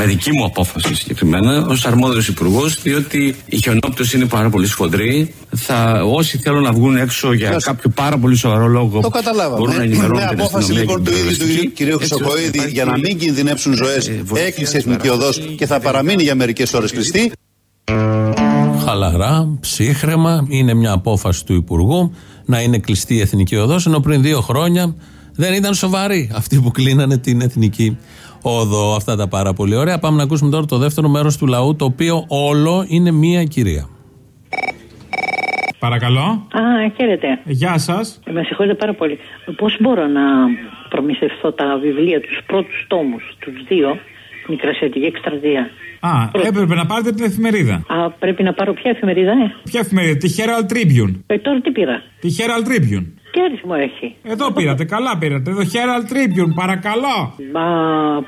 με δική μου απόφαση συγκεκριμένα, ως αρμόδιος υπουργός, διότι η χιονόπτωση είναι πάρα πολύ σφοδρή. Θα, όσοι θέλουν να βγουν έξω για Ποιος; κάποιο πάρα πολύ σοβαρό λόγο, Το καταλάβαμε. μπορούν να Με, ενημερώνουν την απόφαση αστυνομία λοιπόν και του την ίδιου πυροσβεστική, του κυρίου έτσι ώστε Χρυσοκοίδη υπάρχει, για να μην κινδυνεύσουν ζωές, ε, βοήθεια, έκλεισε η εθνική περάσει οδό και θα παραμείνει για μερικές ώρες κλειστή. Χαλαρά, ψύχρεμα, είναι μια απόφαση του Υπουργού να είναι κλειστή η Εθνική Οδό, ενώ πριν δύο χρόνια δεν ήταν σοβαροί αυτοί που κλείνανε την Εθνική Οδό. Αυτά τα πάρα πολύ ωραία. Πάμε να ακούσουμε τώρα το δεύτερο μέρος του λαού, το οποίο όλο είναι μία κυρία. Παρακαλώ. Α, χαίρετε. Γεια σας. Με συγχωρείτε πάρα πολύ. Πώς μπορώ να προμηθευτώ τα βιβλία, τους πρώτους τόμους, τους δύο, Μικρασιατική Εκστρατεία; Α, έπρεπε να πάρετε την εφημερίδα. Α, πρέπει να πάρω ποια εφημερίδα, ε; Ποια εφημερίδα, τη Herald Tribune. Ε, τώρα τι πήρα; Τη Herald Tribune. Τι αριθμό έχει. Εδώ πήρατε, καλά πήρατε. Εδώ Herald Tribune, παρακαλώ. Μα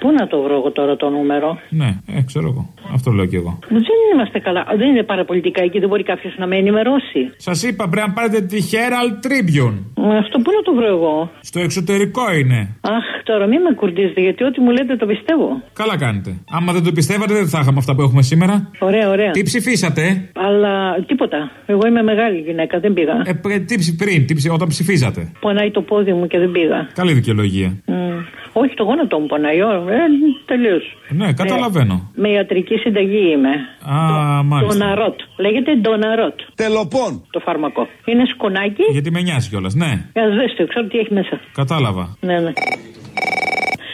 πού να το βρω εγώ τώρα το νούμερο; Ναι, ε, ξέρω εγώ. Αυτό λέω κι εγώ. Δεν είμαστε καλά. Δεν είναι παραπολιτικά εκεί, δεν μπορεί κάποιος να με ενημερώσει. Σας είπα, πρέπει να πάρετε τη Herald Tribune. Μα αυτό πού να το βρω εγώ; Στο εξωτερικό είναι. Αχ, τώρα μην με κουρδίζετε, γιατί ό,τι μου λέτε το πιστεύω. Καλά κάνετε. Άμα δεν το πιστεύατε, δεν θα είχαμε αυτά που έχουμε σήμερα. Ωραία, ωραία. Τι ψηφίσατε, Αλλά τίποτα. Εγώ είμαι μεγάλη γυναίκα, δεν πήγα. ε, πρε- τι ψη- πριν, τι ψη- όταν ψηφίζατε. Πονάει το πόδι μου και δεν πήγα. Καλή δικαιολογία. Μμ. Όχι, το γόνατο μου πονάει. Ε, τελείως. Ναι, καταλαβαίνω. Με ιατρική συνταγή είμαι. Α, μάλιστα. Ντοναρότ. Λέγεται Ντοναρότ. Τελοπών. Το φάρμακο. Είναι σκονάκι. Γιατί με νοιάζει κιόλας, ναι. Για δέστε, ξέρω τι έχει μέσα. Κατάλαβα. Ναι, ναι.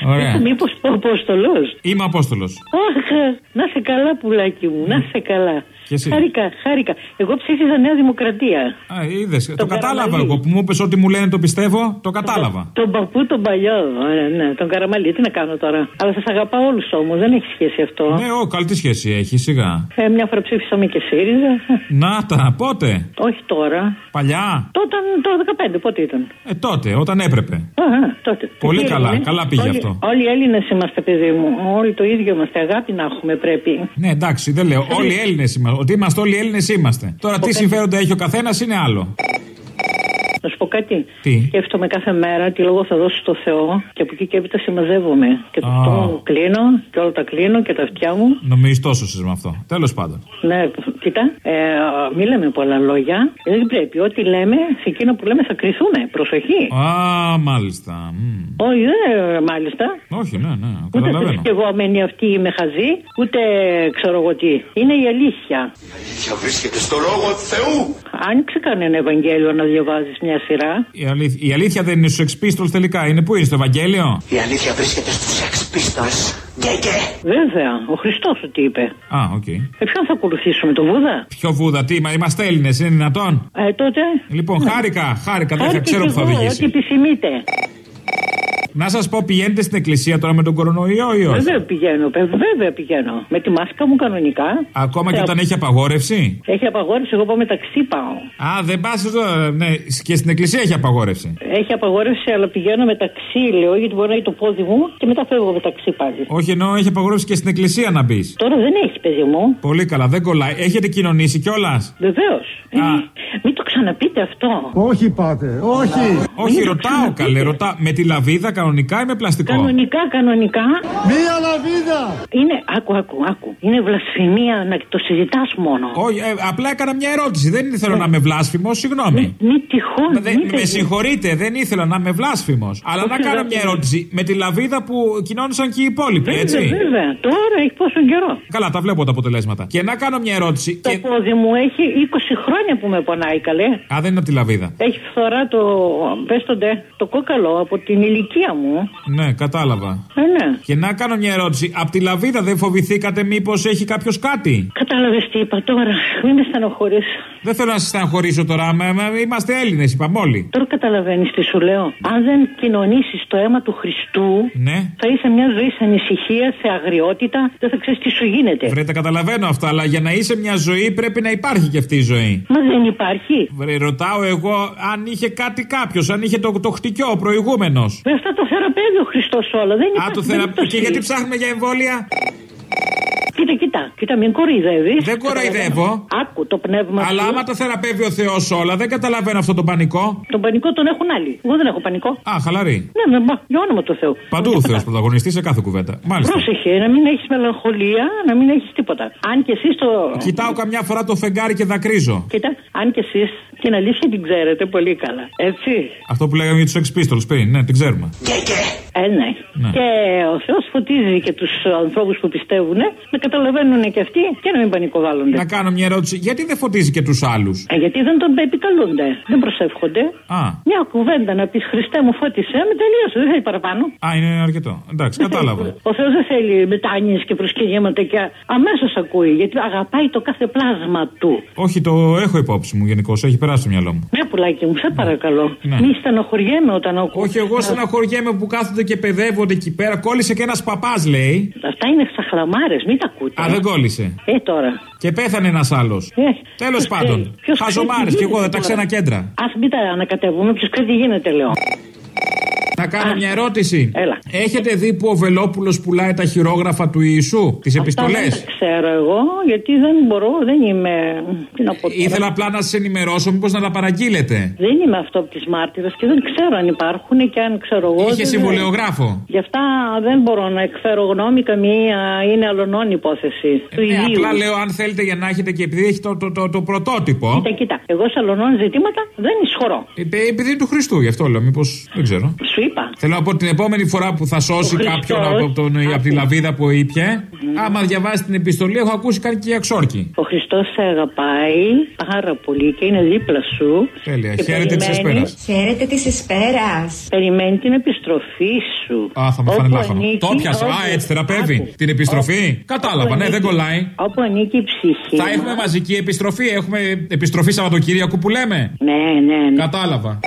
Ωραία. Μήπως ο Απόστολο. Είμαι Απόστολος. Αχ, να σε καλά, πουλάκι μου, να σε καλά. Και εσύ; Χάρηκα, χάρηκα. Εγώ ψήφιζα Νέα Δημοκρατία. Α, είδες. Το, Τον κατάλαβα Καραμαλή. εγώ που μου είπες ότι μου λένε το πιστεύω. Το κατάλαβα. Τον παππού τον παλιό. Ε, ναι, τον Καραμαλή. Τι να κάνω τώρα; Αλλά σας αγαπάω όλους όμως. Δεν έχει σχέση αυτό. Ναι, ο, καλή τι σχέση έχει, σιγά. Ε, μια φορά ψήφισαμε και ΣΥΡΙΖΑ. Να τα, πότε; Όχι τώρα. Παλιά; Τότε το 15, πότε ήταν; Ε, τότε, όταν έπρεπε. Α, α, τότε. Πολύ Τι καλά, έγινε; καλά πήγε όλοι, αυτό. Όλοι οι Έλληνες είμαστε, παιδί μου. Όλοι το ίδιο είμαστε. Αγάπη να έχουμε πρέπει. Ναι, εντάξει, δεν λέω. Όλοι οι Έλληνες είμαστε. Ότι είμαστε όλοι οι Έλληνες είμαστε. Τώρα, τι συμφέροντα έχει ο καθένας είναι άλλο. Να σου πω κάτι. Τι; Σκέφτομαι κάθε μέρα τι λόγο θα δώσω στο Θεό και από εκεί και έπειτα συμμαζεύομαι. Και το Α. αυτό μου κλείνω και όλα τα κλείνω και τα αυτιά μου. Νομίζεις τόσο εσύ με αυτό. Τέλος πάντων. Ναι, κοίτα, ε, μη λέμε πολλά λόγια. Ε, Δεν πρέπει. Ό,τι λέμε, σε εκείνο που λέμε θα κρυθούμε. Προσοχή. Α, μάλιστα. Μμ. Όχι, δεν, μάλιστα. Όχι, ναι, ναι, Ούτε καταλαβαίνω. και εγώ αμένη αυτή είμαι χαζή, ούτε ξέρω εγώ τι. Είναι η αλήθεια. αλήθεια βρίσκεται στο λόγο Θεού. Άνοιξε κανένα Ευαγγέλιο να διαβάζεις μια σειρά. Η αλήθεια, η αλήθεια δεν είναι στους Sex Pistols τελικά. Είναι πού είναι, στο Ευαγγέλιο; Η αλήθεια βρίσκεται στους Sex Pistols. Και και. Βέβαια, ο Χριστός τι είπε. Α, οκ. Ε, ποιον θα ακολουθήσουμε, τον Βούδα; Ποιο βούδα, τι, μα είμαστε Έλληνες, είναι δυνατόν; Ε, τότε. Λοιπόν, χάρηκα, χάρηκα, δεν θα Χάρηκα ξέρω κι που θα εγώ, οδηγήσει. Ό,τι επιθυμείτε. Να σας πω, πηγαίνετε στην εκκλησία τώρα με τον κορονοϊό ή όχι; Βέβαια πηγαίνω, ε, βέβαια πηγαίνω. Με τη μάσκα μου κανονικά. Ακόμα και Ε, όταν έχει απαγόρευση; Έχει απαγόρευση, εγώ πάω μεταξύ πάω. Α, δεν πας εδώ. Ναι, και στην εκκλησία έχει απαγόρευση. Έχει απαγόρευση, αλλά πηγαίνω μεταξύ, λέω, γιατί μπορεί να είναι το πόδι μου και μετά φεύγω μεταξύ πάλι. Όχι, ενώ έχει απαγόρευση και στην εκκλησία να μπεις. Τώρα δεν έχει, παιδί μου. Πολύ καλά, δεν κολλάει. Έχετε κοινωνήσει κιόλας; Βεβαίως. Μην το ξαναπείτε αυτό. Όχι, πάτε, όχι. Όχι, Μην το ρωτάω ξαναπείτε. καλέ, ρωτάω. Με τη λαβίδα κανονικά ή με πλαστικό; Κανονικά, κανονικά. Μία λαβίδα! Είναι, άκου, άκου, άκου. Είναι βλασφημία να το συζητάς μόνο. Όχι, ε, απλά έκανα μια ερώτηση. Δεν ήθελα να είμαι βλάσφημος, συγγνώμη. Μη τυχόν. Δεν- μη με τελει- συγχωρείτε, δεν ήθελα να είμαι βλάσφημος. Αλλά Όχι, να κάνω αγάπη μια μου. ερώτηση. Με τη λαβίδα που κοινώνησαν και οι υπόλοιποι, Βέβαια, έτσι; βέβαια. Τώρα έχει πόσο καιρό. Καλά, τα βλέπω τα αποτελέσματα. Και να κάνω μια ερώτηση. Το πόδι μου έχει 20 χρόνια που με πονάει, καλέ. Α, δεν είναι από τη λαβίδα. Έχει φθορά το. Πες το ντε, το κόκαλο από την ηλικία μου. Ναι, κατάλαβα. Ε, ναι. Και να κάνω μια ερώτηση. Από τη λαβίδα δεν φοβηθήκατε μήπως έχει κάποιος κάτι; Κατάλαβες τι είπα τώρα. Μην με στενοχωρείς. Δεν θέλω να σα στεναχωρήσω τώρα. μα- μα- Είμαστε Έλληνες, είπαμε όλοι. Τώρα καταλαβαίνεις τι σου λέω. Αν δεν κοινωνήσεις το αίμα του Χριστού, Ναι. θα είσαι μια ζωή σε ανησυχία, σε αγριότητα, δεν θα ξέρεις τι σου γίνεται. Βρε, τα καταλαβαίνω αυτά, αλλά για να είσαι μια ζωή πρέπει να υπάρχει και αυτή η ζωή. Μα δεν υπάρχει. Βρε, ρωτάω εγώ αν είχε κάτι κάποιος, αν είχε το, το χτυκιό ο προηγούμενος. Βρε, αυτά το θεραπεύει ο Χριστός όλα. Δεν Α, υπάρχει το θερα... περίπτωση. Και γιατί ψάχνουμε για εμβόλια; Κοίτα, κοίτα, κοίτα, μην κοροϊδεύεις. Δεν κοροϊδεύω. Άκου το πνεύμα Αλλά σου. άμα το θεραπεύει ο Θεός όλα, δεν καταλαβαίνω αυτό το πανικό. Τον πανικό τον έχουν άλλοι. Εγώ δεν έχω πανικό. Α, χαλαρή. Ναι, ναι, μα, για όνομα του Θεού. Παντού ο Θεός πρωταγωνιστής σε κάθε κουβέντα. Μάλιστα. Πρόσεχε, να μην έχεις μελαγχολία, να μην έχεις τίποτα. Αν και εσείς το. Κοιτάω καμιά φορά το φεγγάρι και δακρύζω. Κοίτα, αν και εσείς την αλήθεια την ξέρετε πολύ καλά. Έτσι. Αυτό που λέγαμε για τους Sex Pistols πριν, ναι, την ξέρουμε. Ε, ναι. Ναι. Και ο Θεός φωτίζει και τους ανθρώπους που πιστεύουν να καταλαβαίνουν και αυτοί και να μην πανικοβάλλονται. Να κάνω μια ερώτηση. Γιατί δεν φωτίζει και τους άλλους; Ε, γιατί δεν τον επικαλούνται. Δεν προσεύχονται. Α, Μια κουβέντα να πεις Χριστέ μου φώτισε, με τελείωσε. Δεν θέλει παραπάνω. α, είναι αρκετό. Εντάξει, κατάλαβα. Ο Θεός δεν θέλει μετάνοιες και προσκυνήματα και αμέσως ακούει. Γιατί αγαπάει το κάθε πλάσμα του. Όχι, το έχω υπόψη μου γενικώ. Έχει περάσει το μυαλό μου. Ναι, πουλάκι μου, σε παρακαλώ. Ναι. Μη στενοχωριέμαι όταν ακούω. Όχι, εγώ στεναχωριέμαι που κάθονται και παιδεύονται εκεί πέρα. Κόλλησε και ένας παπάς, λέει. Αυτά είναι ξαχλαμάρε, μην τα ακούτε. Α, δεν κόλλησε. Ε, τώρα. Και πέθανε ένας άλλος. Ε, Τέλος ποιος πάντων. Ε, ξέρει, ποιος Χαζομάρες ξέρει τι κι εγώ, γίνεται τα τώρα. ξένα κέντρα. Α μην τα ανακατεύουμε, ποιος ξέρει τι γίνεται, λέω. Να κάνω μια ερώτηση. Έλα. Έχετε δει που ο Βελόπουλος πουλάει τα χειρόγραφα του Ιησού, τις επιστολές; Αυτά δεν τα ξέρω εγώ, γιατί δεν μπορώ, δεν είμαι. Τι να πω τώρα. Ήθελα απλά να σας ενημερώσω, μήπως να τα παραγγείλετε. Δεν είμαι αυτό από τις μάρτυρες και δεν ξέρω αν υπάρχουν και αν ξέρω εγώ. Είχε δεν- συμβολεογράφο. Γι' αυτά δεν μπορώ να εκφέρω γνώμη, καμία είναι αλωνών υπόθεση. του Ε, ιδίου. απλά λέω αν θέλετε για να έχετε και επειδή έχει το, το, το, το πρωτότυπο. Κοίτα, κοίτα. Εγώ σε αλωνών ζητήματα δεν ισχωρώ. Ε, Επειδή είναι του Χριστού, γι' αυτό λέω, μήπως. Δεν ξέρω. Σου είπα είπα. Θέλω να πω την επόμενη φορά που θα σώσει Ο Χριστός. κάποιον από, τον, από τη λαβίδα που ήπια, άμα διαβάσει την επιστολή, έχω ακούσει κάτι και για ξόρκι. Ο Χριστός σε αγαπάει πάρα πολύ και είναι δίπλα σου. Τέλεια. Και Χαίρετε της περιμένει- Εσπέρας. Χαίρετε της Εσπέρας. Περιμένει την επιστροφή σου. Α, θα με φάνε Όπου λάχανο. ανήκει- Το πιάσα. Α, όπου- έτσι θεραπεύει. Άκου. Την επιστροφή; Κατάλαβα, ναι, δεν ανήκει- κολλάει. Όπου ανήκει η ψυχή. Θα έχουμε μας. μαζική επιστροφή. Έχουμε επιστροφή Σαββατοκύριακου που λέμε. Ναι, ναι, ναι. Κατάλαβα.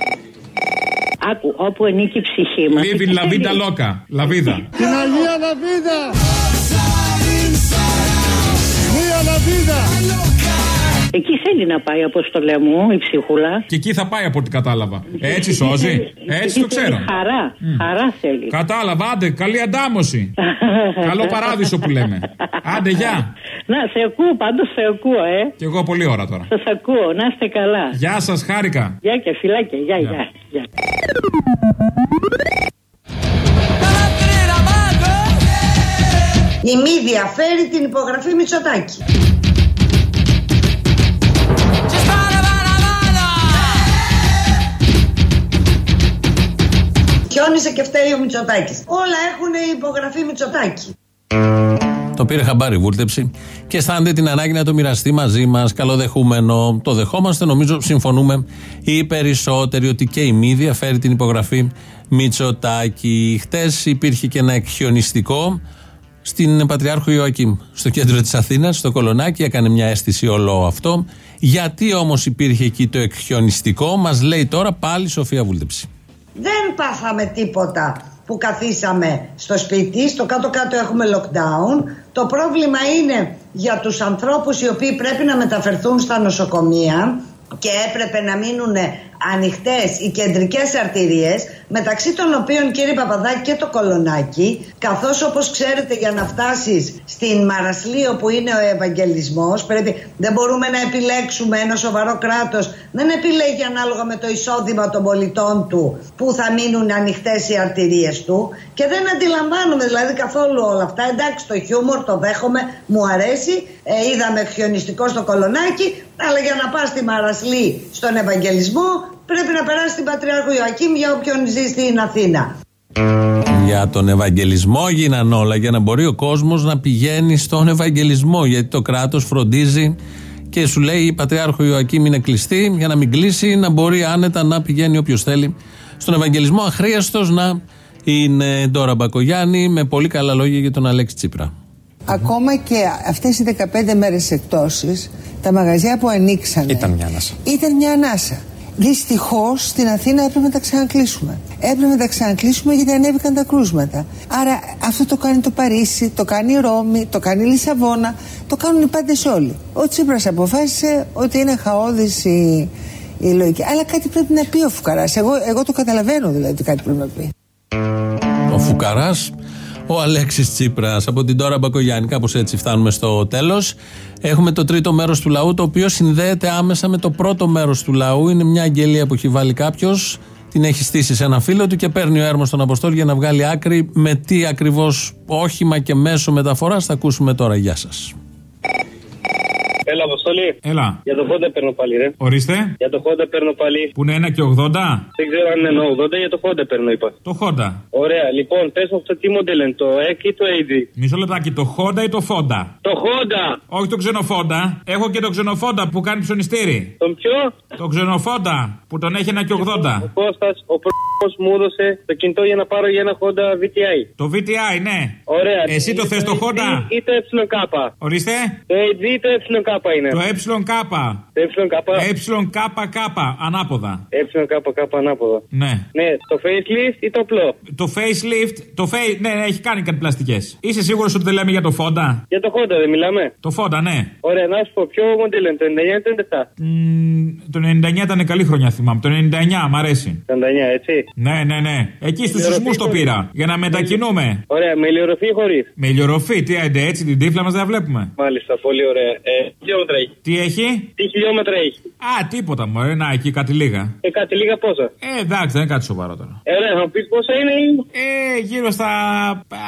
Άκου, όπου ανήκει η ψυχή μας. Living la vida loca. Λαβίδα. Την Αγία Λαβίδα. Μία Λαβίδα. Εκεί θέλει να πάει, αποστολέ μου, η ψυχούλα. Και εκεί θα πάει από ό,τι κατάλαβα. Έτσι σώζει. Έτσι το ξέρω. Χαρά. Χαρά θέλει. Κατάλαβα, άντε, καλή αντάμωση. Καλό παράδεισο που λέμε. Άντε, γεια. Να, σε ακούω, πάντως σε ακούω, ε. Και εγώ πολλή ώρα τώρα. Σας ακούω, να είστε καλά. Γεια σας, χάρηκα. Γεια και φιλάκια, γεια, γεια. γεια. Η μη διαφέρει την υπογραφή Μητσοτάκη. Χιόνισε και φταίει ο Μητσοτάκης. Όλα έχουν υπογραφή Μητσοτάκη. Το πήρε χαμπάρι βούλτεψη και αισθάνεται την ανάγκη να το μοιραστεί μαζί μας. Καλοδεχούμενο. Το δεχόμαστε, νομίζω συμφωνούμε οι περισσότεροι ότι και η μύδια φέρει την υπογραφή Μητσοτάκη. Χτες υπήρχε και ένα εκχιονιστικό στην Πατριάρχο Ιωακήμ, στο κέντρο της Αθήνας, στο Κολονάκι. Έκανε μια αίσθηση όλο αυτό. Γιατί όμως υπήρχε εκεί το εκχιονιστικό, μας λέει τώρα πάλι η Σοφία Βούλτεψη. Δεν πάθαμε τίποτα που καθίσαμε στο σπίτι, στο κάτω-κάτω έχουμε lockdown. Το πρόβλημα είναι για τους ανθρώπους οι οποίοι πρέπει να μεταφερθούν στα νοσοκομεία και έπρεπε να μείνουν ανοιχτές οι κεντρικές αρτηρίες μεταξύ των οποίων κύριε Παπαδάκη και το κολονάκι καθώς όπως ξέρετε για να φτάσεις στην Μαρασλίο που είναι ο Ευαγγελισμός πρέπει, δεν μπορούμε να επιλέξουμε ένα σοβαρό κράτος δεν επιλέγει ανάλογα με το εισόδημα των πολιτών του που θα μείνουν ανοιχτές οι αρτηρίες του και δεν αντιλαμβάνομαι δηλαδή καθόλου όλα αυτά. Εντάξει το χιούμορ το δέχομαι μου αρέσει. Ε, είδαμε χιονιστικό στο κολονάκι αλλά για να πας στη Μαρασλή στον Ευαγγελισμό πρέπει να περάσει στην Πατριάρχο Ιωακήμ για όποιον ζει στην Αθήνα. Για τον Ευαγγελισμό γίναν όλα για να μπορεί ο κόσμος να πηγαίνει στον Ευαγγελισμό γιατί το κράτος φροντίζει και σου λέει η Πατριάρχο Ιωακήμ είναι κλειστή για να μην κλείσει να μπορεί άνετα να πηγαίνει όποιος θέλει στον Ευαγγελισμό αχρίαστος να είναι τώρα Μπακογιάννη με πολύ καλά λόγια για τον Αλέξη Τσίπρα. Ακόμα και αυτές οι 15 μέρες εκτόσεις, τα μαγαζιά που ανοίξανε Ήταν μια ανάσα. ήταν μια ανάσα. Δυστυχώς στην Αθήνα έπρεπε να τα ξανακλείσουμε. Έπρεπε να τα ξανακλείσουμε γιατί ανέβηκαν τα κρούσματα. Άρα αυτό το κάνει το Παρίσι, το κάνει η Ρώμη, το κάνει η Λισαβόνα, το κάνουν οι πάντες όλοι. Ο Τσίπρας αποφάσισε ότι είναι χαόδης η, η λογική. Αλλά κάτι πρέπει να πει ο Φουκαράς. Εγώ, εγώ το καταλαβαίνω δηλαδή ότι κάτι πρέπει να πει. Ο Φουκαράς, ο Αλέξης Τσίπρας από την τώρα Μπακογιάννη. Κάπως έτσι φτάνουμε στο τέλος. Έχουμε το τρίτο μέρος του λαού, το οποίο συνδέεται άμεσα με το πρώτο μέρος του λαού. Είναι μια αγγελία που έχει βάλει κάποιος, την έχει στήσει σε ένα φίλο του και παίρνει ο έρμος τον Αποστόλη για να βγάλει άκρη με τι ακριβώς όχημα και μέσο μεταφοράς θα ακούσουμε τώρα. Γεια σας. Έλα, Αποστολή. Έλα. Για το Honda παίρνω πάλι, ρε. Ορίστε. Για το Honda παίρνω πάλι. Που είναι 1 και 80. Δεν ξέρω αν είναι 80 για το Honda παίρνω, είπα. Το Honda. Ωραία, λοιπόν, πες μου αυτό τι μοντέλο είναι, το EC ή το AD. Μισό λεπτάκι, το Honda ή το Fonda; Το Honda! Όχι το ξενοφόντα. Έχω και το ξενοφόντα που κάνει ψωνιστήρι. Τον ποιο; Το ξενοφόντα που τον έχει 1 και 80. Ο Κώστας, ο πρώτο μου έδωσε το κινητό για να πάρω για ένα Honda VTI. Το VTI, ναι. Ωραία. Εσύ το θες το Honda; Ή το EK. Ορίστε. Το AD ή το EK είναι. Το EK. Το EK. EKK ανάποδα. EKK ανάποδα. Ναι. Ναι, το facelift ή το απλό; Το facelift, το face, ναι, ναι, έχει κάνει κάτι πλαστικές. Είσαι σίγουρος ότι δεν λέμε για το Fonda; Για το Honda δεν μιλάμε. Το Fonda, ναι. Ωραία, να σου πω, ποιο μοντέλο είναι, το 99 ή το 97. Μ, το 99 ήταν καλή χρονιά, θυμάμαι. Το 99 μ' αρέσει. Το 99, έτσι. Ναι, ναι, ναι. Εκεί στους σεισμούς το πήρα. Για να μετακινούμε. Ωραία, με ηλιορροφή ή χωρίς. Με ηλιορροφή, τι άντε έτσι, την τύφλα μας δεν la βλέπουμε. Μάλιστα, πολύ ωραία. Ε, χιλιόμετρα έχει. Τι έχει; Τι χιλιόμετρα έχει. Α, τίποτα μου, να εκεί κάτι λίγα. Ε, κάτι λίγα πόσα; Ε, εντάξει, δεν είναι κάτι σοβαρό τώρα. Ε, ωραία, θα μου πεις πόσα είναι. Ε, γύρω στα α,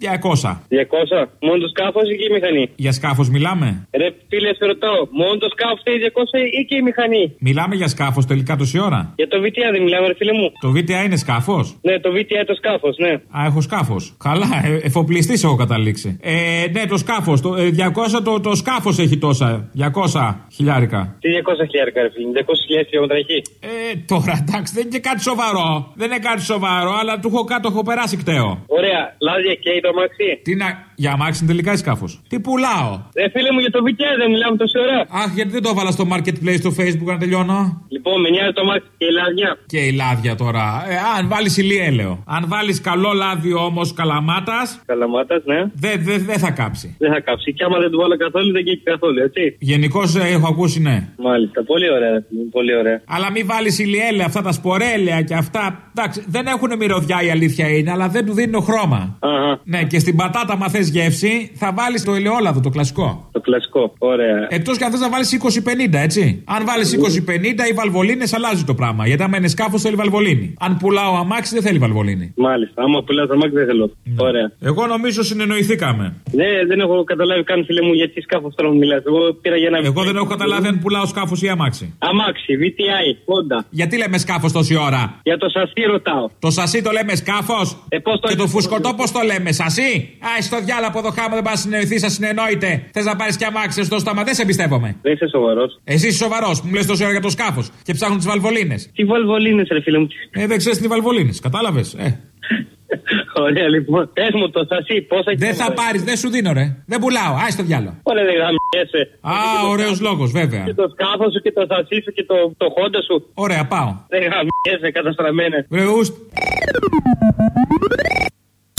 200. 200. Μόνο το σκάφος ή και η μηχανή; Για σκάφος μιλάμε; Ρε, φίλε, σε ρωτάω. Μόνο το σκάφος θέλει 200 ή και η μηχανή; Μιλάμε για σκάφος τελικά τόση ώρα; Για το VTA δεν μιλάμε, ρε φίλε μου. Το VTA είναι σκάφος; Ναι, το VTA το σκάφος, ναι. Α, έχω σκάφος. Καλά, ε, εφοπλιστής έχω καταλήξει. Ε, ναι, το σκάφος. Το, ε, 200 το, το σκάφος έχει τόσα. 200 χιλιάρικα. Τι 200 χιλιάρικα, ρε φίλε. 200 χιλιάρικα χιλιόμετρα έχει. Ε, τώρα εντάξει, δεν είναι και κάτι σοβαρό. Δεν είναι κάτι σοβαρό, αλλά του έχω κάτω, έχω περάσει κταίο. Ωραία, λάδια και το αμάξι. Τι να. Για αμάξι είναι τελικά σκάφος. Τι πουλάω. Ε, φίλε μου, για το VTA δεν μιλάμε τόση ώρα. Αχ, γιατί δεν το έβαλα στο marketplace στο facebook να τελειώνω; Λοιπόν, με νοιάζει το αμάξι και η λάδια. Και η λάδια τώρα. Ε, αν βάλεις ηλιέλαιο. Αν βάλεις καλό λάδι όμως καλαμάτας. Καλαμάτας, ναι. Δεν δε, δε θα κάψει. Δεν θα κάψει. Και άμα δεν του βάλω καθόλου, δεν καίει καθόλου, έτσι. Γενικώς ε, έχω ακούσει ναι. Μάλιστα, πολύ ωραία. Πολύ ωραία. Αλλά μην βάλεις ηλιέλαια, αυτά τα σπορέλαια και αυτά. Εντάξει, δεν έχουν μυρωδιά η αλήθεια είναι, αλλά δεν του δίνουν χρώμα. Αχα. Ναι, και στην πατάτα, μα θε γεύση, θα βάλεις το ελαιόλαδο, το κλασικό. Το κλασικό, ωραία. Εκτός και αν θες να βάλεις 20-50, έτσι. Αν βάλεις 20-50, οι βαλβολίνες αλλάζει το πράγμα. Γιατί άμα είναι σκάφος θέλει βαλβολίνη. Αν πουλάω αμάξι δεν θέλει βαλβολίνη. Μάλιστα, άμα πουλάω αμάξι δεν θέλω. Ωραία. Εγώ νομίζω συνεννοηθήκαμε. Ναι, δεν έχω καταλάβει καν, φίλε μου, γιατί σκάφος τώρα μου μιλάς. Εγώ πήρα για να. Εγώ δεν έχω καταλάβει αν πουλάω σκάφος ή αμάξι. Αμάξι, VTI, Honda. Γιατί λέμε σκάφος τόση ώρα; Για το σασί ρωτάω. Το σασί το λέμε σκάφος; Ε, πώς το και το φουσκωτό πώς το λέμε, σασί; Α, στο διάλογο από εδώ χάμα δεν πας συνεννοηθείς, σας συνεννόητε. Θες να πάρεις και αμάξι, στο στόμα, δεν σε εμπιστεύομαι. Δεν είσαι σοβαρός. Εσύ είσαι σοβαρός που μου λες τόση ώρα για το σκάφος και ψάχνουν τις βαλβολίνες. Τι βαλβολίνες, ρε φίλε μου. Ε, δεν ξέρεις τι βαλβολίνες, κατάλαβες. Ε. Ωραία, λοιπόν. Πες μου το σασί, πόσα Δεν θα πάρεις, δεν σου δίνω, ρε. Δεν πουλάω, άι στο διάλογο. Ωραία, δεν γαμιέσαι. Α, ωραίος λόγος, βέβαια. Και το σκάφος σου και το σασί σου και το, το χόντα σου. Ωραία, πάω. Δεν γαμιέσαι, καταστραμμένε. Βρε, ουστ.